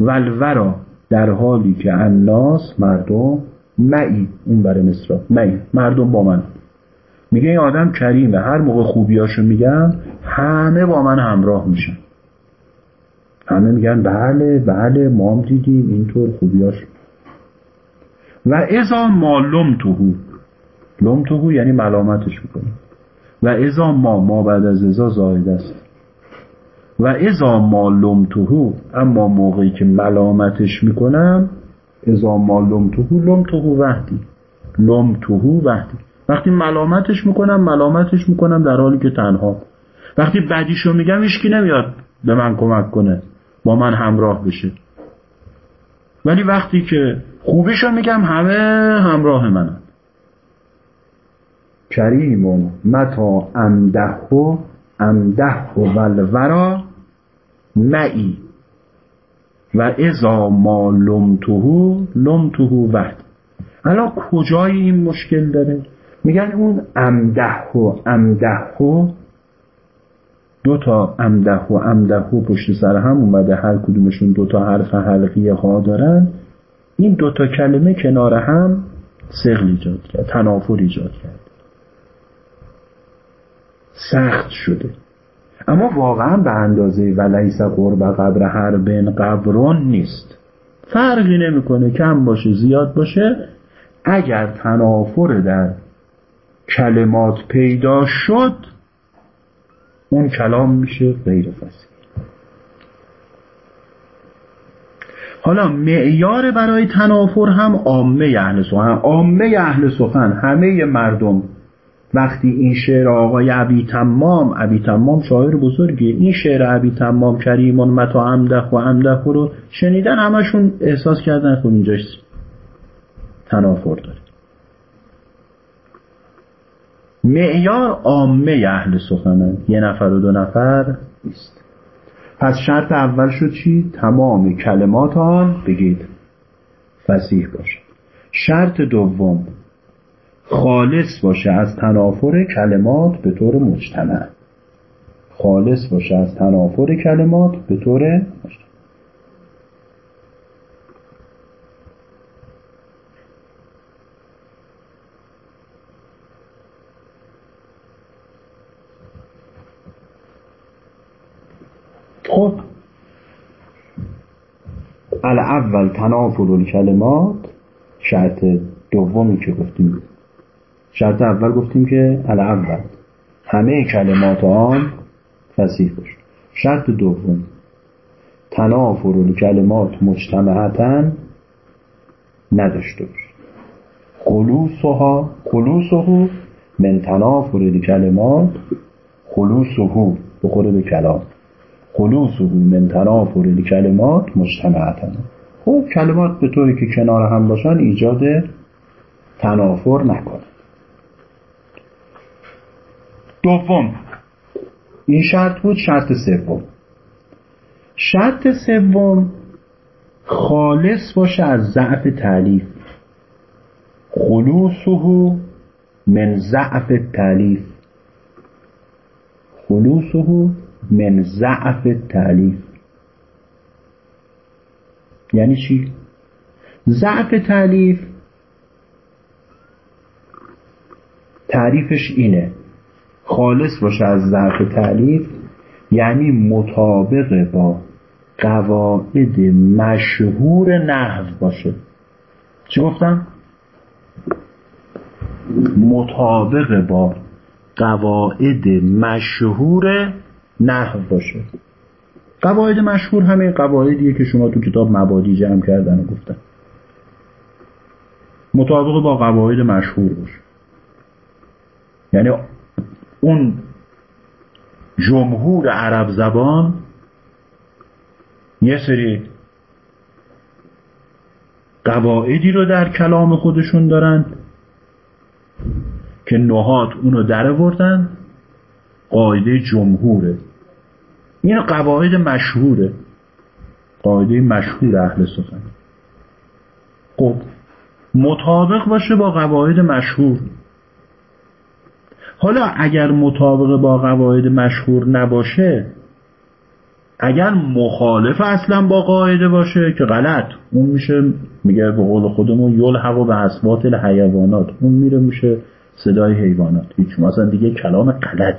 ولورا در حالی که الناس مردم معی اون برای مصرا معی مردم با من. میگه این آدم کریمه. هر موقع خوبیاشو میگم همه با من همراه میشن. همه میگن بله بله ما هم دیدیم اینطور خوبیاش. و ازا ما لم توهو لم توهو یعنی ملامتش می‌کنه و ازا ما ما بعد از ازا زاید است. و ازا ما لم توهو اما موقعی که ملامتش می‌کنم ازا ما لم توهو لم توهو وحدی. لم توهو وحدی. وقتی ملامتش می‌کنم ملامتش می‌کنم در حالی که تنها. وقتی بدیشو میگم هیچکی نمیاد به من کمک کنه با من همراه بشه. ولی وقتی که خوبیشو میگم همه همراه منن. کریم متا امده و امده و ولورا معی و ازا ما لمتوهو لمتوهو وحد الان کجای این مشکل داره؟ میگن اون امده و امده و دو تا امده و امده و پشت سر هم اومده هر کدومشون دو تا حرف حلقی ها دارن. این دو تا کلمه کنار هم سغل ایجاد کرد تنافر ایجاد کرد. سخت شده. اما واقعا به اندازه ولیس قرب قبر هر بین قبرون نیست. فرقی نمی‌کنه. کم باشه زیاد باشه. اگر تنافر در کلمات پیدا شد اون کلام میشه غیر فصیح. حالا معیار برای تنافر هم عامه اهل سخن. عامه اهل سخن همه مردم وقتی این شعر آقای عبی تمام عبی تمام شاعر بزرگی این شعر عبی تمام کریمان متا امده و امده رو شنیدن همشون احساس کردن خب اینجاش تنافر داره. معیار عامه اهل سخنن یه نفر و دو نفر نیست. پس شرط اول شد چی؟ تمام کلمات آن بگید. فسیح باشه. شرط دوم خالص باشه از تنافر کلمات به طور مجتمع. خالص باشه از تنافر کلمات به طور مجتمع. خب اول تنافر کلمات شرط دومی که گفتیم. شرط اول گفتیم که اول همه کلمات آن فسیح باشه شرط دوم. تنافر کلمات مجتمعتا نداشته باشه خلوصها خلوصه من تنافر کلمات خلوصه بخوره به کلام. خلوصه من تنافر کلمات مجتمعتا. خب کلمات به طوری که کنار هم باشن ایجاد تنافر نکنه. دوم این شرط بود شرط سوم. شرط سوم خالص باشه از ضعف تعلیف خلوصه من ضعف تعلیف خلوصه من ضعف تعلیف یعنی چی؟ ضعف تعلیف تعریفش اینه خالص باشه از ضعف تعلیف یعنی مطابق با قواعد مشهور نحو باشه چی گفتم؟ مطابق با قواعد مشهور نحو باشه. قواعد مشهور همه قواعدیه که شما تو کتاب مبادی جمع کردن و گفتن. مطابق با قواعد مشهور باشه. یعنی اون جمهور عرب زبان یه سری قواعدی رو در کلام خودشون دارن که نهات اونو در آوردن قاعده جمهوره. این قواعد مشهوره. قاعده مشهور اهل سخن. خب مطابق باشه با قواعد مشهور. حالا اگر مطابق با قواعد مشهور نباشه اگر مخالف اصلا با قاعده باشه که غلط اون میشه میگه به قول خودمون یلحق و به اصوات الحیوانات. اون میره میشه صدای حیوانات. هیچ مثلا دیگه کلام غلط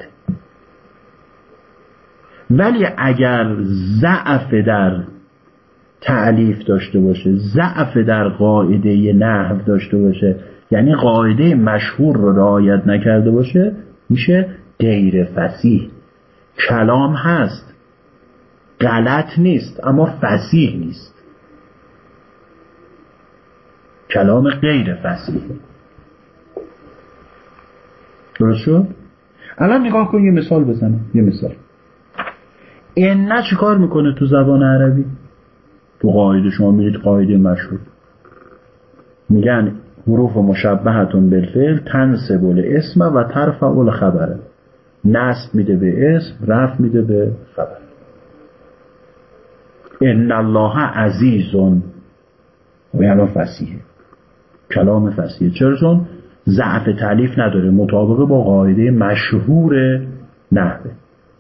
ولی اگر ضعف در تعلیف داشته باشه ضعف در قاعده نحو داشته باشه یعنی قاعده مشهور رو رعایت نکرده باشه میشه غیر فسیح کلام هست غلط نیست اما فسیح نیست. کلام غیر فسیح درست شد؟ الان نگاه کن یه مثال بزنم یه مثال. این نه چی کار می‌کنه تو زبان عربی؟ تو قاعده شما میرید قاعده مشهور. میگن حروف مشبهتون بالفعل تنسب اسم و ترفع خبره نصب میده به اسم رفع میده به خبر. ان الله عزیزون و یعنی کلام فسیحه چرا؟ چون ضعف تعلیف نداره. مطابق با قاعده مشهور نحوه.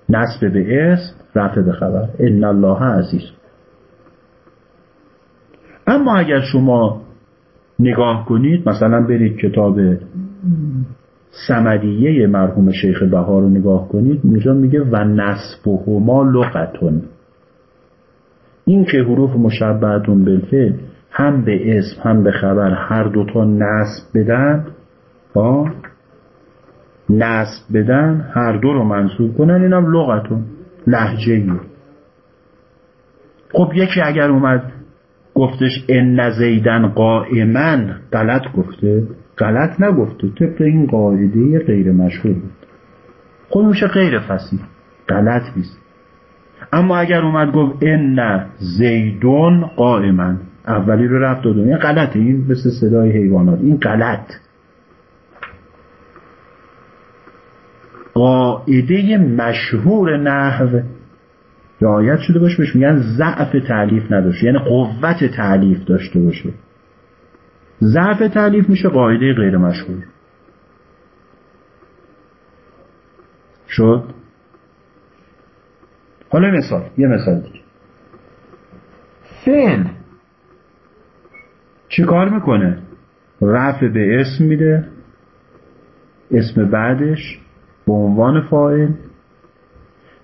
نسب به اسم رفع به خبر. ان الله عزیز. اما اگر شما نگاه کنید مثلا برید کتاب سمدیه مرحوم شیخ بهار رو نگاه کنید اونجا میگه و نسب و هما لغتون. این که حروف مشبهتون بالفعل هم به اسم هم به خبر هر دوتا نسب بدن با نسب بدن هر دو رو منصوب کنن. اینم لغتون. لحجه خب یکی اگر اومد گفتش ان زیدن قائما غلط گفته. غلط نگفته. طبق این قاعده غیر مشهور بود. خب میشه غیر فصیح. غلط نیست. اما اگر اومد گفت ان زیدون قائما اولی رو رفت دادون این غلطه. این مثل صدای حیوانات. این غلط. قاعده مشهور نحو رعایت شده باشه بهش میگن ضعف تعلیف نداشته. یعنی قوت تعلیف داشته باشه. ضعف تعلیف میشه قاعده غیر مشهور. شد؟ حالا مثال یه مثال دیگه. فعل چی کار می‌کنه؟ رفع به اسم میده اسم بعدش به عنوان فاعل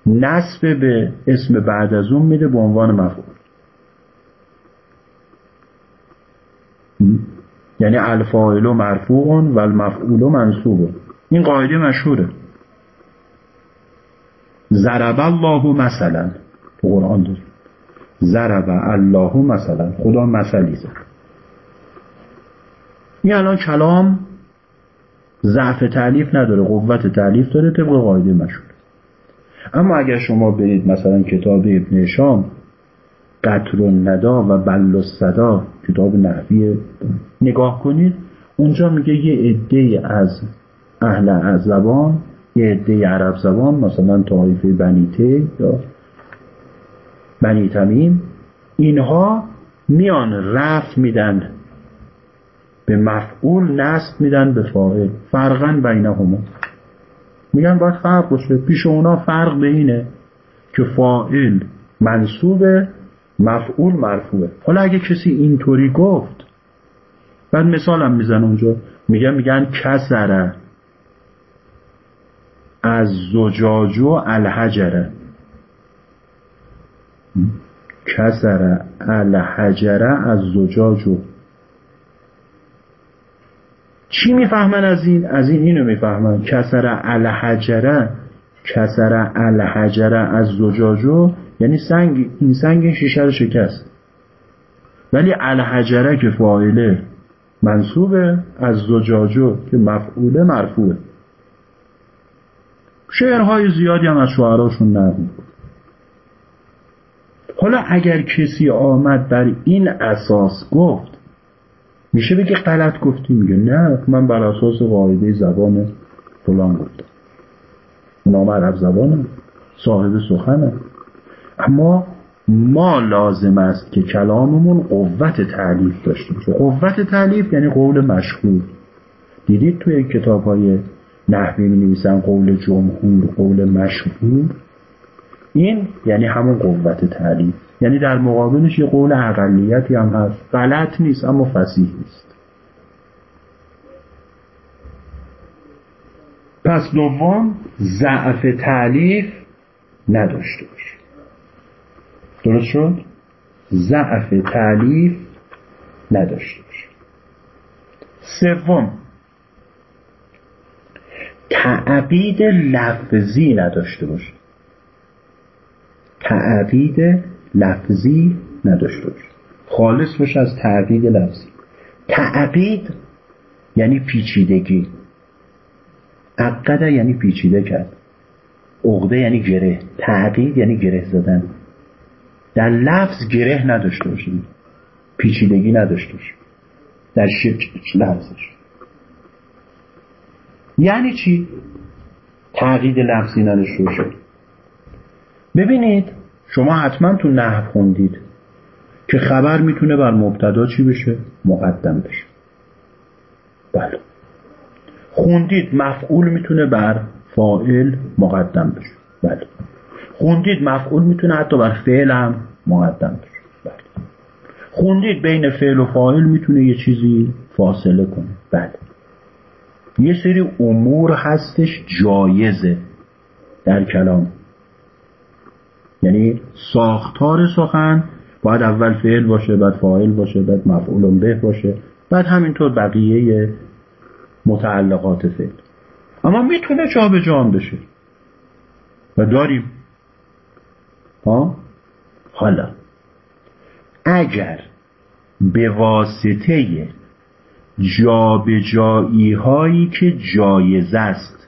نسب به اسم بعد از اون میده به عنوان مفعول. یعنی الفاعل مرفوع و المفعول منصوب این قاعده مشهوره. ضرب الله مثلا. تو قرآن داریم. ضرب الله مثلا. خدا مثلی زد. این الان کلام ضعف تعلیف نداره قوت تعلیف داره طبق قاعده مشهور. اما اگر شما برید مثلا کتاب ابن شام قطر و ندا و بل صدا کتاب نحوی نگاه کنید اونجا میگه یه عده از اهل از زبان یه عده عرب زبان مثلا طایفه بنیته یا بنی تمیم اینها میان رفت میدن به مفعول نصب میدن به فاعل. فرقا بینهما. میگن باید فرق باشه. پیش اونا فرق به اینه که فاعل منصوبه مفعول مرفوعه. حالا اگه کسی اینطوری گفت بعد مثالم میزن اونجا. میگن میگن کسره. از زجاجو الحجره. کسره الحجره از زجاجو چی می‌فهمن از این؟ از این اینو می‌فهمن. کسر الحجره کسر الحجره از زجاجو یعنی سنگ این سنگ این شیشه رو شکست. ولی الحجره که فاعله منصوبه از زجاجو که مفعوله مرفوعه. شعرهای زیادی هم از شعراشون نقل حالا اگر کسی آمد بر این اساس گفت میشه بگه غلط گفتی؟ میگه نه من بر اساس قاعده زبان فلان گفتم. نام عرب زبانم صاحب سخنم اما ما لازم است که کلاممون قوت تعلیف داشته باشه. قوت تعلیف یعنی قول مشهور. دیدید توی کتاب های نحوی می نویسن قول جمهور قول مشهور؟ این یعنی همون قوت تعلیف. یعنی در مقابلش یه قول اقلیتی هم هست. غلط نیست اما فسیح نیست. پس دوم ضعف تعلیف نداشته باشه درست شد؟ ضعف تعلیف نداشته باشه سوم تعبید لفظی نداشته باشه تعبید لفظی نداشته باشه. خالص باشه از تعبید لفظی. تعبید یعنی پیچیدگی. عقده یعنی پیچیده کرد. عقده یعنی گره. تعقید یعنی گره زدن. در لفظ گره نداشته باشید پیچیدگی نداشته باشید در لفظش. یعنی چی؟ تعقید لفظی نداشته باشید ببینید شما حتما تو نحو خوندید که خبر می‌تونه بر مبتدا چی بشه؟ مقدم بشه. بله. خوندید مفعول می‌تونه بر فاعل مقدم بشه. بله. خوندید مفعول می‌تونه حتی بر فعل هم مقدم بشه. بله. خوندید بین فعل و فاعل می‌تونه یه چیزی فاصله کنه. بله. یه سری امور هستش جایزه در کلام. یعنی ساختار سخن باید اول فعل باشه بعد فاعل باشه بعد مفعول به باشه بعد همینطور بقیه متعلقات فعل. اما می‌تونه جابجا بشه. و داریم. ها؟ حالا اگر به واسطه جابجایی هایی که جایز است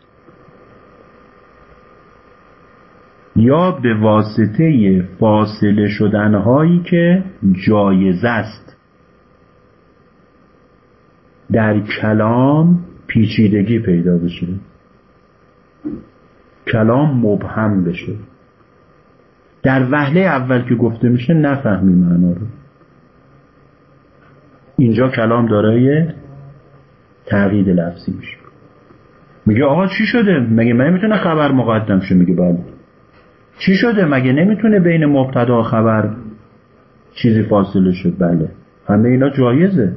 یا به واسطه فاصله شدن هایی که جایز است. در کلام پیچیدگی پیدا بشه. کلام مبهم بشه. در وهله اول که گفته میشه نفهمی معنا رو. اینجا کلام دارای تغییر لفظی میشه میگه آقا چی شده؟ مگه من نمی‌تونه خبر مقدم شه؟ میگه بله. چی شده؟ مگه نمی‌تونه بین مبتدا و خبر چیزی فاصله شد بله. همه اینا جایزه.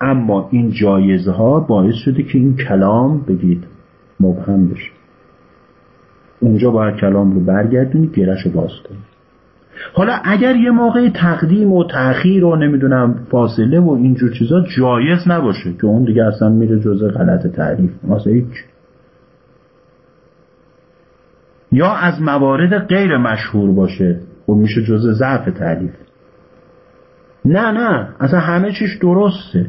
اما این جایزه باعث شده که این کلام بگید مبهم بشه. اونجا باید کلام رو برگردونید گرش رو باز کنید حالا اگر یه موقع تقدیم و تأخیر و نمی‌دونم فاصله و اینجور چیزا جایز نباشه که اون دیگه اصلا میره جزء غلط تعریف. مثلا هیچ یا از موارد غیر مشهور باشه. خب میشه جزء ضعف تعریف نه نه اصلا همه چیش درسته.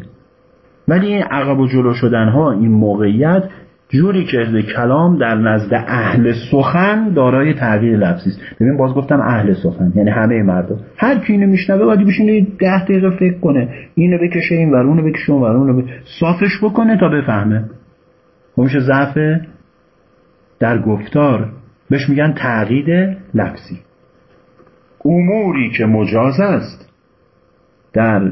ولی این عقب و جلو شدن ها این موقعیت جوری که کلام در نزد اهل سخن دارای تغییر لفظی است. ببین باز گفتم اهل سخن یعنی همه مردم. هر کی اینو میشنوه باید بشینه ده دقیقه فکر کنه. اینو بکشه این ور اونو بکشه اون ور اونو صافش بکنه تا بفهمه. خب میشه ضعف در گفتار. بهش میگن تعقید لفظی. اموری که مجاز است در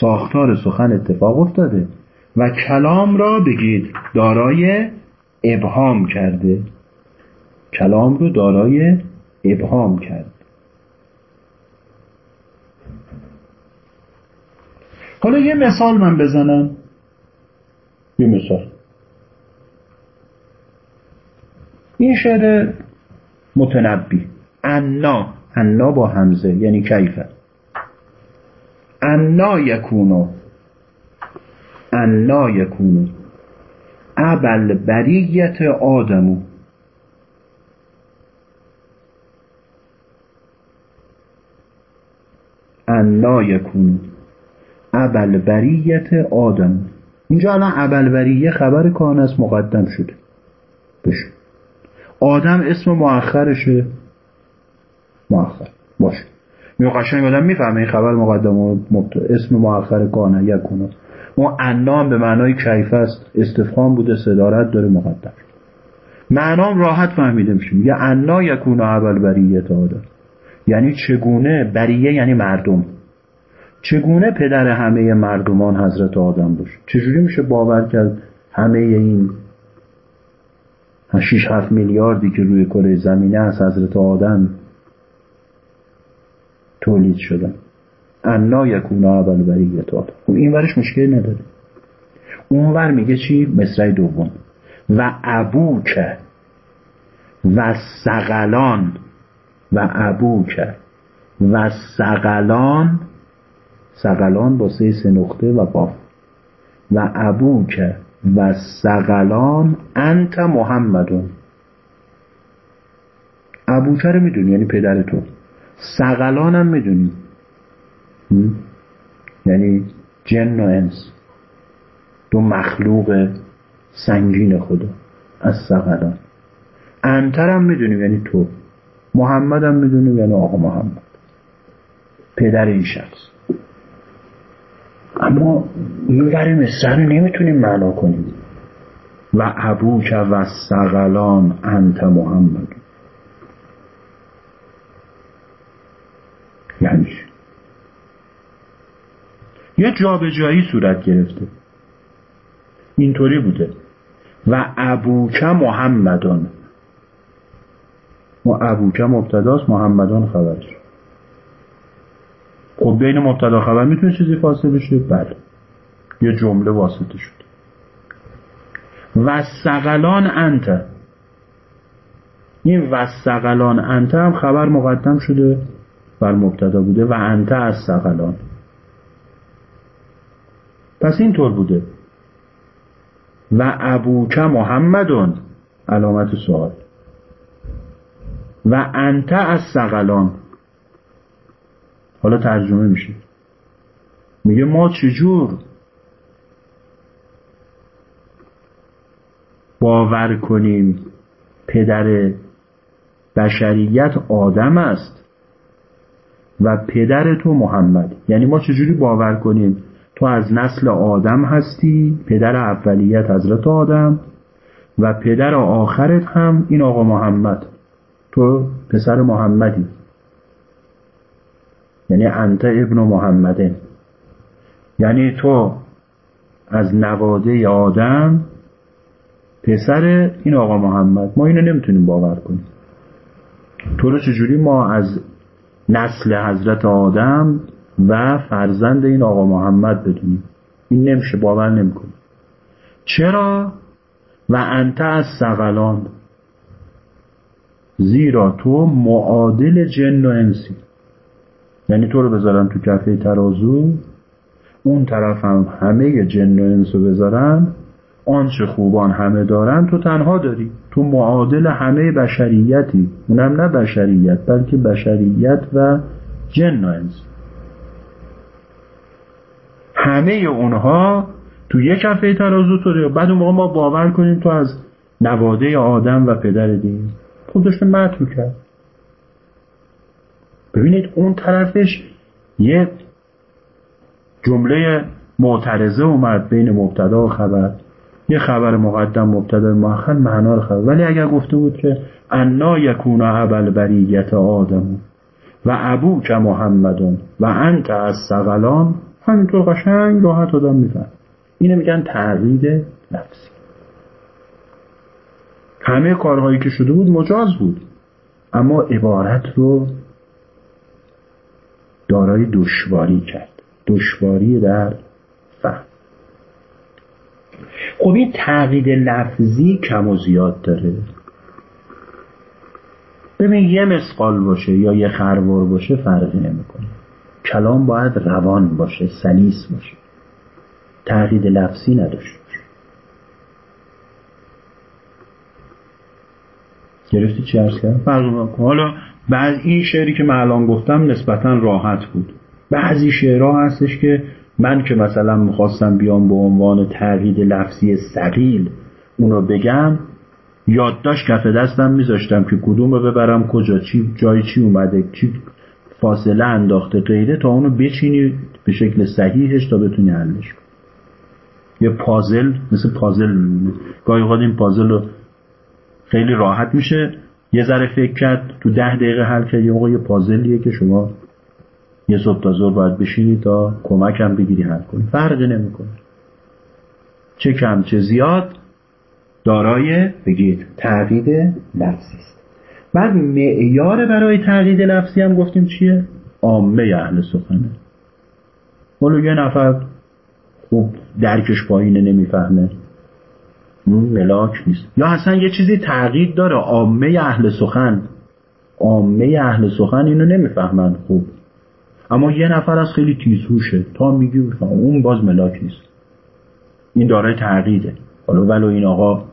ساختار سخن اتفاق افتاده و کلام را بگید دارای ابهام کرده. کلام رو دارای ابهام کرد. حالا یه مثال من بزنم. یه مثال. این شعر متنبی. انا. انا با همزه یعنی کیفه انا یکونو. انا یکونو. ابل بریت آدمو. انا یکونو. ابل بریت آدم اینجا الان ابل بریه خبر کان است مقدم شده. بشه. آدم اسم مؤخرشه. مؤخر. باشه. می قشنگ آدم می‌فهمه این خبر مقدم و اسم مؤخر کانه یکونو اون انام به معنای کیف است. استفهام بوده صدارت داره مقدم. معنام راحت فهمیده میشه. میگه انا یکون اول بریت آدم. یعنی چگونه؟ بریه یعنی مردم. چگونه پدر همه مردمان حضرت آدم باشه؟ چجوری میشه باور کرد همه این 6 7 میلیاردی که روی کره زمینه از حضرت آدم تولید شدن. انا یکون اول آدم خب این ورش مشکل نداره. اون ور میگه چی؟ مصرع دوم. و ابوک و سقلان و ابوک و سقلان سقلان با سه سه نقطه و قاف. و ابوک و سقلان انت محمدون. ابوکه رو می‌دونی یعنی پدر تو. سقلان هم می‌دونی. یعنی جن و انس. دو مخلوق سنگین خدا از سقلان انتر هم می‌دونیم یعنی تو. محمد هم می‌دونیم یعنی آقا محمد. پدر این شخص. اما این مصر رو نمی‌تونیم معنا کنیم. و ابوک و سقلان انت محمد. یعنی یه جابجایی صورت گرفته. اینطوری بوده. و ابوک محمدان. ما ابوک مبتداست محمدان خبرش. خب بین مبتدا خبر می‌تونه چیزی فاصله شه بله. یه جمله واسطه شد. و سقلان انت. این و سقلان انت هم خبر مقدم شده بر مبتدا بوده و انت از سقلان پس اینطور بوده. و ابوک محمدون. علامت سوال. و انت از سقلان حالا ترجمه میشه. میگه ما چجور باور کنیم پدر بشریت آدم است و پدر تو محمد. یعنی ما چجوری باور کنیم تو از نسل آدم هستی پدر اولیت حضرت آدم و پدر آخرت هم این آقا محمد. تو پسر محمدی. یعنی انت ابن محمده یعنی تو از نواده آدم پسر این آقا محمد. ما اینو نمی‌تونیم باور کنیم. تو رو چجوری ما از نسل حضرت آدم و فرزند این آقا محمد بدونیم؟ این نمیشه باور نمی‌کنیم. چرا؟ و انت از سقلان زیرا تو معادل جن و انسی. یعنی تو رو بذارن تو کفه ترازو اون طرف هم همه جن و انس رو بذارن آنچه خوبان همه دارن تو تنها داری. تو معادل همه بشریتی. اونم نه بشریت بلکه بشریت و جن و انس. همه اونها تو یک کفه ترازو تو بعد اون موقع ما باور کنیم تو از نواده آدم و پدر دین. خب داشته متن کرد ببینید اون طرفش یه جمله معترضه اومد بین مبتدا و خبر. یه خبر مقدم مبتدا مؤخر معنا رو خبر. ولی اگر گفته بود که انا یکون ابل بریت آدم و ابو که محمدون و انت از سقلان همینطور قشنگ راحت آدم میفهم اینه میگن تعقید نفسی همه کارهایی که شده بود مجاز بود. اما عبارت رو دارای دشواری کرد. دشواری در فهم. خب این تعقید لفظی کم و زیاد داره. ببین یه مسقال باشه یا یه خروار باشه فرقی نمی‌کنه. کلام باید روان باشه سلیس باشه. تعقید لفظی نداشته گرفتی چی ارز کردم؟ حالا بعد این شعری که من الان گفتم نسبتا راحت بود. بعضی شعرها هستش که من که مثلا می‌خواستم بیام به عنوان تغیید لفظی سقیل اونو بگم یادداشت کف دستم میذاشتم که کدوم رو ببرم کجا چی جای چی اومده چی فاصله انداخته غیره تا اونو بچینی به شکل صحیحش تا بتونی حلش کنی. یه پازل مثل پازل گاهی این پازل رو خیلی راحت میشه. یه ذره فکر کرد تو ده دقیقه حل کرد یه یه پازلیه که شما یه صبح تا زور باید بشینی تا کمک هم بگیری حل کنی. فرقی نمی‌کنه. چه کم چه زیاد دارای بگید تعقید لفظی است. بعد معیار برای تعقید لفظی هم گفتیم چیه؟ عامه اهل سخنه ولو یه نفر خوب درکش پایینه نمی‌فهمه. ملاک نیست. یا اصلا یه چیزی تعقید داره. عامه اهل سخن. عامه اهل سخن اینو نمی‌فهمن خوب. اما یه نفر از خیلی تیزهوشه. تا میگی اون باز ملاک نیست. این دارای تعقیده حالا ولو این آقا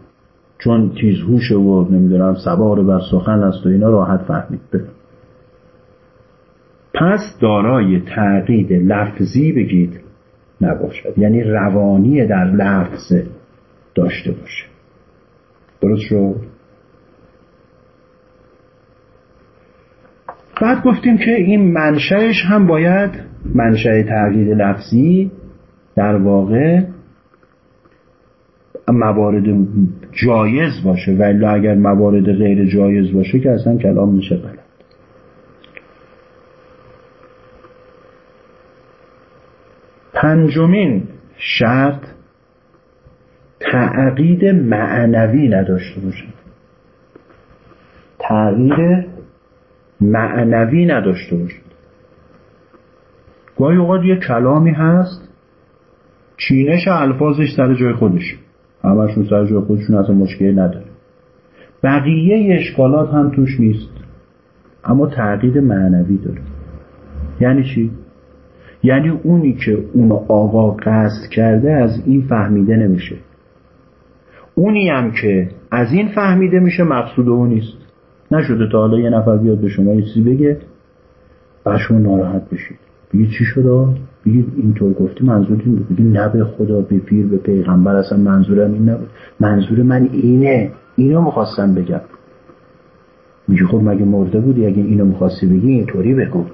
چون تیزهوشه و نمی‌دونم سوار بر سخن است و اینا راحت فهمید. پس دارای تعقید لفظی بگید نباشد. یعنی روانی در لفظ. داشته باشه. درست شد؟ بعد گفتیم که این منشأش هم باید منشأ تغییر لفظی در واقع موارد جایز باشه. ولی اگر موارد غیر جایز باشه که اصلا کلام میشه غلط. پنجمین شرط تعقید معنوی نداشته باشید تغییر معنوی نداشته باشید گاهی اوقات یه کلامی هست چینش الفاظش سر جای خودش. همشون سر جای خودشون اصلا مشکلی نداره. بقیه اشکالات هم توش نیست. اما تعقید معنوی داره. یعنی چی؟ یعنی اونی که اونو آقا قصد کرده از این فهمیده نمیشه. اونی هم که از این فهمیده میشه مقصود اون نیست. نشده تا حالا یه نفر بیاد به شما یه بگه بعد شما ناراحت بشید. بگید چی شده بگید اینطور گفتی منظور این بود. نه به خدا به پیر به پیغمبر اصلا منظورم این نبود. منظور من اینه. اینو می‌خواستم بگم. میگه خب مگه مرده بودی؟ اگه اینو می‌خواستی بگی اینطوری بگو.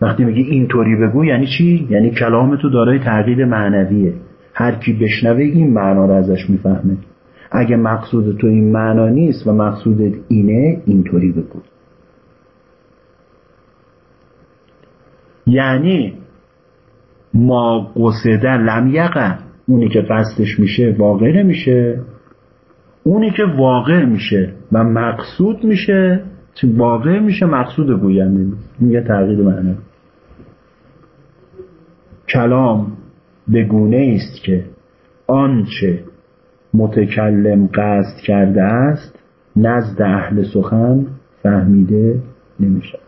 وقتی میگی اینطوری بگو یعنی چی؟ یعنی کلام تو دارای تغییر معنویه. هر کی بشنوه این معنا رو ازش می‌فهمه. اگه مقصود تو این معنا نیست و مقصودت اینه اینطوری بگو. یعنی ما قصده لم اونی که قصدش میشه واقع نمیشه. اونی که واقع میشه و مقصود میشه واقع میشه مقصود گوینده این یه تغییر معنی. کلام به گونه است که آنچه متکلم قصد کرده است نزد اهل سخن فهمیده نمیشه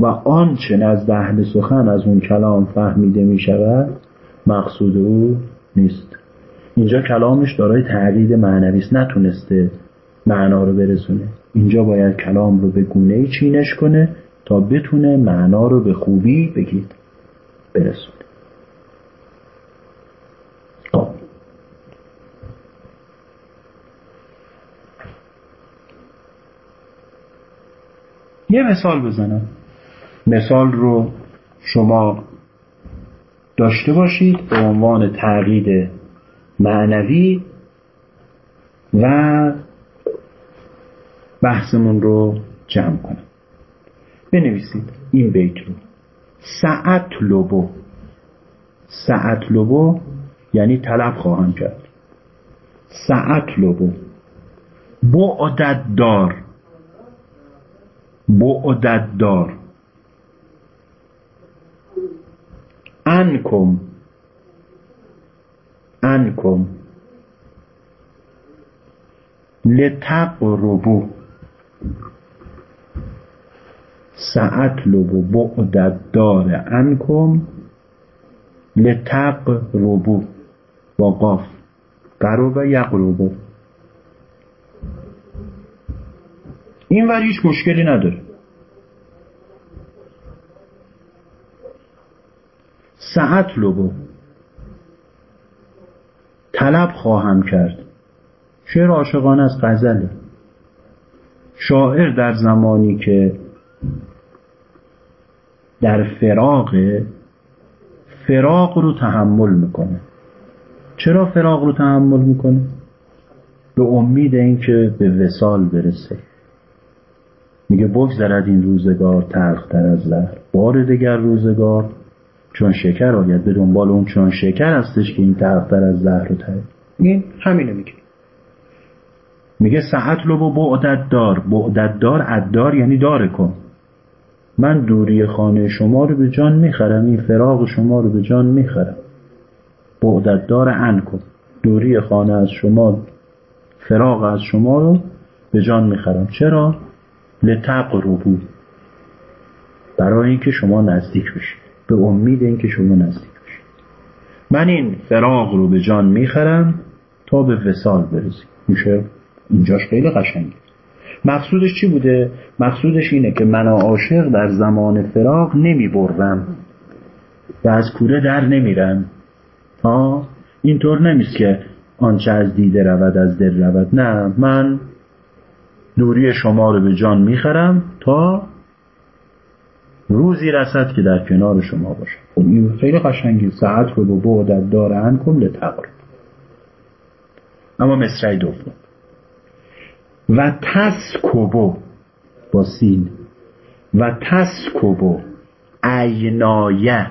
و آنچه نزد اهل سخن از اون کلام فهمیده می شود مقصود او نیست. اینجا کلامش دارای تعقید معنوی است نتونسته معنا رو برسونه. اینجا باید کلام رو به گونه چینش کنه تا بتونه معنا رو به خوبی بگید برسونه خب یه مثال بزنم. مثال رو شما داشته باشید به عنوان تغییر معنوی و بحثمون رو جمع کنم. بنویسید این بیت رو. ساعت لبو ساعت لبو یعنی طلب خواهم کرد. ساعت لبو بعدت دار. بعدت دار انکم. انکم. لتقربو سأطلب بعد دار انکم. لتقربو با قاف قرب یقربو. این ور هیچ مشکلی نداره. ساعت لبو طلب خواهم کرد. شعر عاشقانه از غزله. شاعر در زمانی که در فراغ فراغ رو تحمل می‌کنه. چرا فراغ رو تحمل می‌کنه؟ به امید اینکه به وسال برسه. میگه بگذرد این روزگار تلختر از زهر بار دیگر روزگار چون شکر آید به دنبال اون چون شکر هستش که این تلختر از زهر رو تره این همینه میگه. میگه ساعت لب و بعدت دار. بعدت دار ادار یعنی دار کن. من دوری خانه شما رو به جان می‌خرم این فراغ شما رو به جان می‌خرم. بعدت دار ان کن. دوری خانه از شما فراغ از شما رو به جان می‌خرم. چرا؟ لتقربو برای اینکه شما نزدیک بشید. به امید اینکه شما نزدیک بشید. من این فراغ رو به جان می‌خرم تا به وسال برسیم. میشه؟ اینجاش خیلی قشنگه. مقصودش چی بوده؟ مقصودش اینه که من عاشق در زمان فراغ نمی برم و از کوره در نمیرم. ها اینطور نمیست که آنچه از دیده رود از دل رود. نه من دوری شما رو به جان می‌خرم تا روزی رسد که در کنار شما باشم. خب این خیلی قشنگی. ساعت رو به بعدت داره کن لتقرب. اما مصرعی دوم. و تسکبو با سین. و تسکبو عینایه.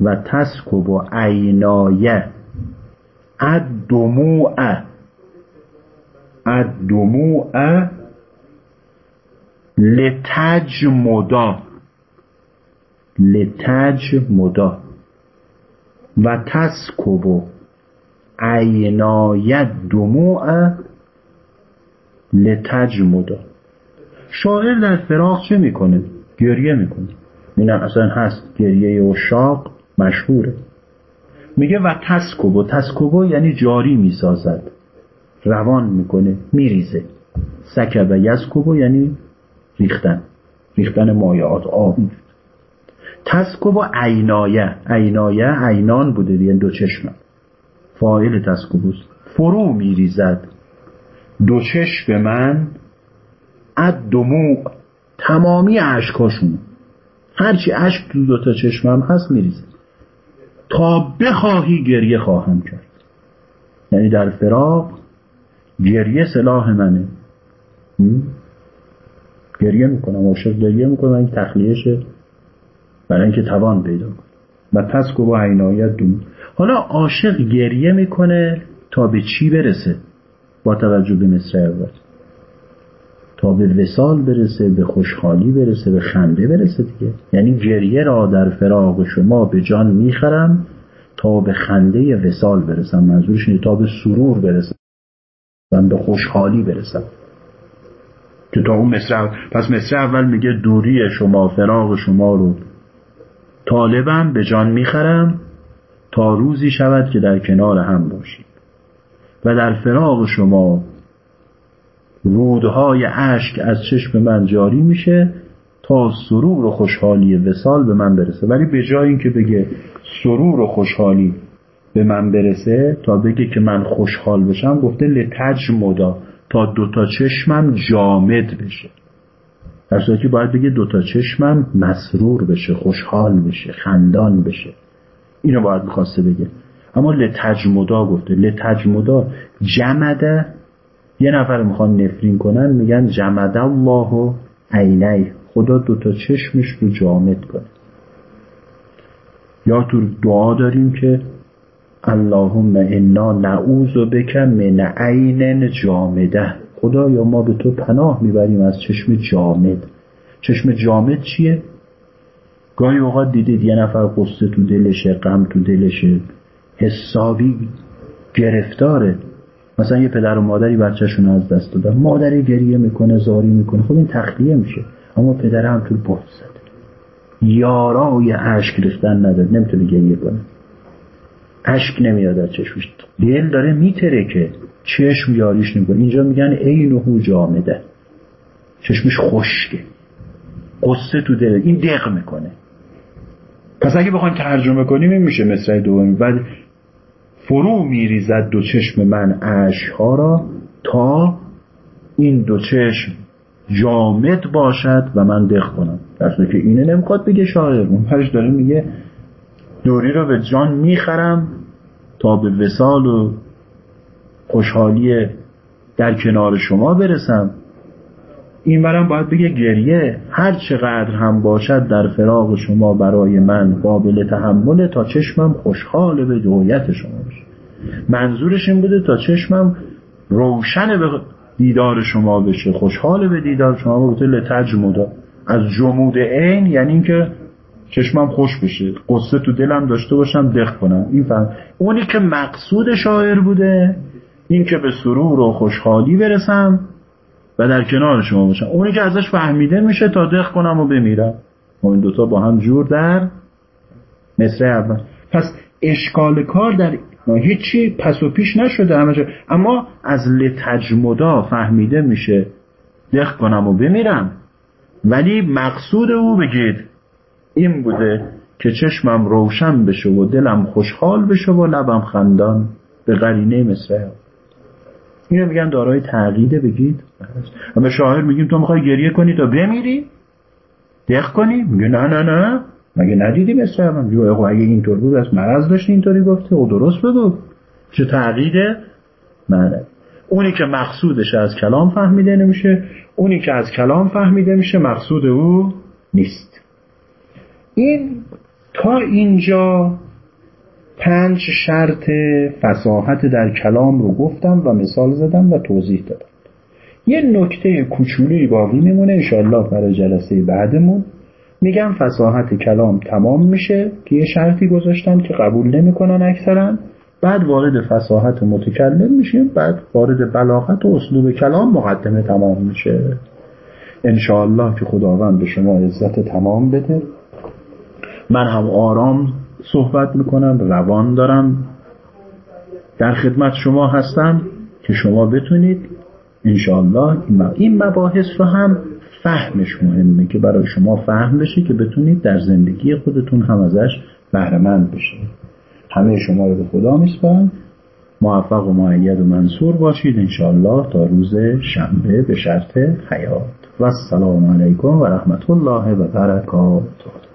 و تسکب و عینایه. الدموع. الدموع لتجمدا لتجمدا و تسکب و عینای دموع لتجمدا شاعر در فراق چه می‌کنه؟ گریه می‌کنه. این اصلا هست. گریه و شاق مشهوره. میگه و تسکبو تسکبو یعنی جاری می‌سازد. روان می‌کنه میریزه. سکب یسکبو یعنی ریختن. ریختن مایعات آب. تسکبو عینایه. عینایه عینان بوده یعنی دو چشم فاعل تسکبوست فرو میریزد. دو چشم من. اد دموع تمامی عشقاشون هرچی عشق تو دوتا چشمم هست میریزه. تا بخواهی گریه خواهم کرد. یعنی در فراق گریه سلاح منه. گریه می‌کنم عاشق گریه می‌کنم این تخلیهشه برای اینکه توان پیدا کنه و پس با عینایت دوم حالا عاشق گریه می‌کنه تا به چی برسه؟ با توجه به مصر اول. تا به وسال برسه به خوشحالی برسه به خنده برسه دیگه. یعنی گریه را در فراغ شما به جان می‌خرم تا به خنده وسال برسم. منظورش اینه تا به سرور برسم. من به خوشحالی برسم. که تا اون مصر پس مصر اول میگه دوری شما فراغ شما رو. طالبم به جان می‌خرم تا روزی شود که در کنار هم باشید و در فراغ شما رودهای اشک از چشم من جاری میشه تا سرور و خوشحالی وسال به من برسه. ولی به جای اینکه بگه سرور و خوشحالی به من برسه تا بگه که من خوشحال بشم گفته لتج مدا تا دوتا چشمم جامد بشه. در صورتی که باید بگه دوتا چشمم مسرور بشه خوشحال بشه خندان بشه. اینو باید می‌خواسته بگه. اما لتجمدا گفته. لتجمدا جمده یه نفر می‌خوان نفرین کنن میگن جمد الله و عینی خدا دوتا چشمش رو جامد کنه. یا تو دعا داریم که اللهم انا نعوذ بک من عین جامده خدا یا ما به تو پناه می‌بریم از چشم جامد چشم جامد چیه؟ گاهی اوقات دیدید یه نفر قصه تو دلشه غم تو دلشه حسابی گرفتاره مثلا یه پدر و مادری بچهشون از دست دادن مادری گریه می‌کنه زاری می‌کنه خب این تخلیه میشه اما پدر هم تو بحث زده یارای عشق ریختن نداره نمی‌تونه گریه کنه اشک نمیاد از چشمش. دل داره میتره که چشم یاریش نمی‌کنه اینجا میگن عینه جامده. چشمش خشکه. قصه تو دل. این دق می‌کنه. پس اگه بخوایم ترجمه کنیم این میشه مصرع دومی. بعد فرو میریزد دو چشم من اشکها را تا این دو چشم جامد باشد و من دق کنم. در که اینه نمی‌خواد بگه شاعر. اون پرش داره میگه دوری رو به جان می‌خرم تا به وسال و خوشحالی در کنار شما برسم. این برم باید بگه گریه هر چقدر هم باشد در فراغ شما برای من قابل تحمله تا چشمم خوشحال به دویت شما بشه منظورش این بوده تا چشمم روشن به دیدار شما بشه خوشحال به دیدار شما بوده لتجمودا از جمود عین یعنی اینکه چشمم خوش بشه. قصه تو دلم داشته باشم دق کنم. این فهم. اونی که مقصود شاعر بوده این که به سرور و خوشحالی برسم و در کنار شما باشم. اونی که ازش فهمیده میشه تا دق کنم و بمیرم. و این دوتا با هم جور در مصر اول. پس اشکال کار در هیچی پس و پیش نشده همه اما از لتجمدا فهمیده میشه دق کنم و بمیرم. ولی مقصود او بگید. این بوده که چشمم روشن بشه و دلم خوشحال بشه و لبم خندان به قرینه مثل. اینو میگن دارای تعقیده بگید. اما شاعر میگیم تو می‌خوای گریه کنی تا بمیری؟ دق کنی؟ میگه نه نه نه. مگه ندیدی مثل من؟ اگه اینطور بود از مرض داشتی اینطوری گفته او درست بگو چه تعقیده نه اونی که مقصودش از کلام فهمیده نمیشه. اونی که از کلام فهمیده میشه مقصود او نیست. این تا اینجا پنج شرط فساحت در کلام رو گفتم و مثال زدم و توضیح دادم. یه نکته کوچولی باقی میمونه انشاءالله برای جلسه بعدمون. میگم فساحت کلام تمام میشه که یه شرطی گذاشتم که قبول نمی‌کنن اکثرا. بعد وارد فساحت متکلم میشیم بعد وارد بلاغت و اسلوب کلام مقدمه تمام میشه. انشاءالله که خداوند به شما عزت تمام بده. من هم آرام صحبت می‌کنم روان دارم. در خدمت شما هستم که شما بتونید انشاءالله این مباحث رو هم فهمش مهمه که برای شما فهم بشه که بتونید در زندگی خودتون هم ازش بهرهمند بشید. همه شما رو به خدا میسپارم. موفق و معید و منصور باشید. انشاءالله تا روز شنبه به شرط حیات. و السلام علیکم و رحمت الله و برکاته.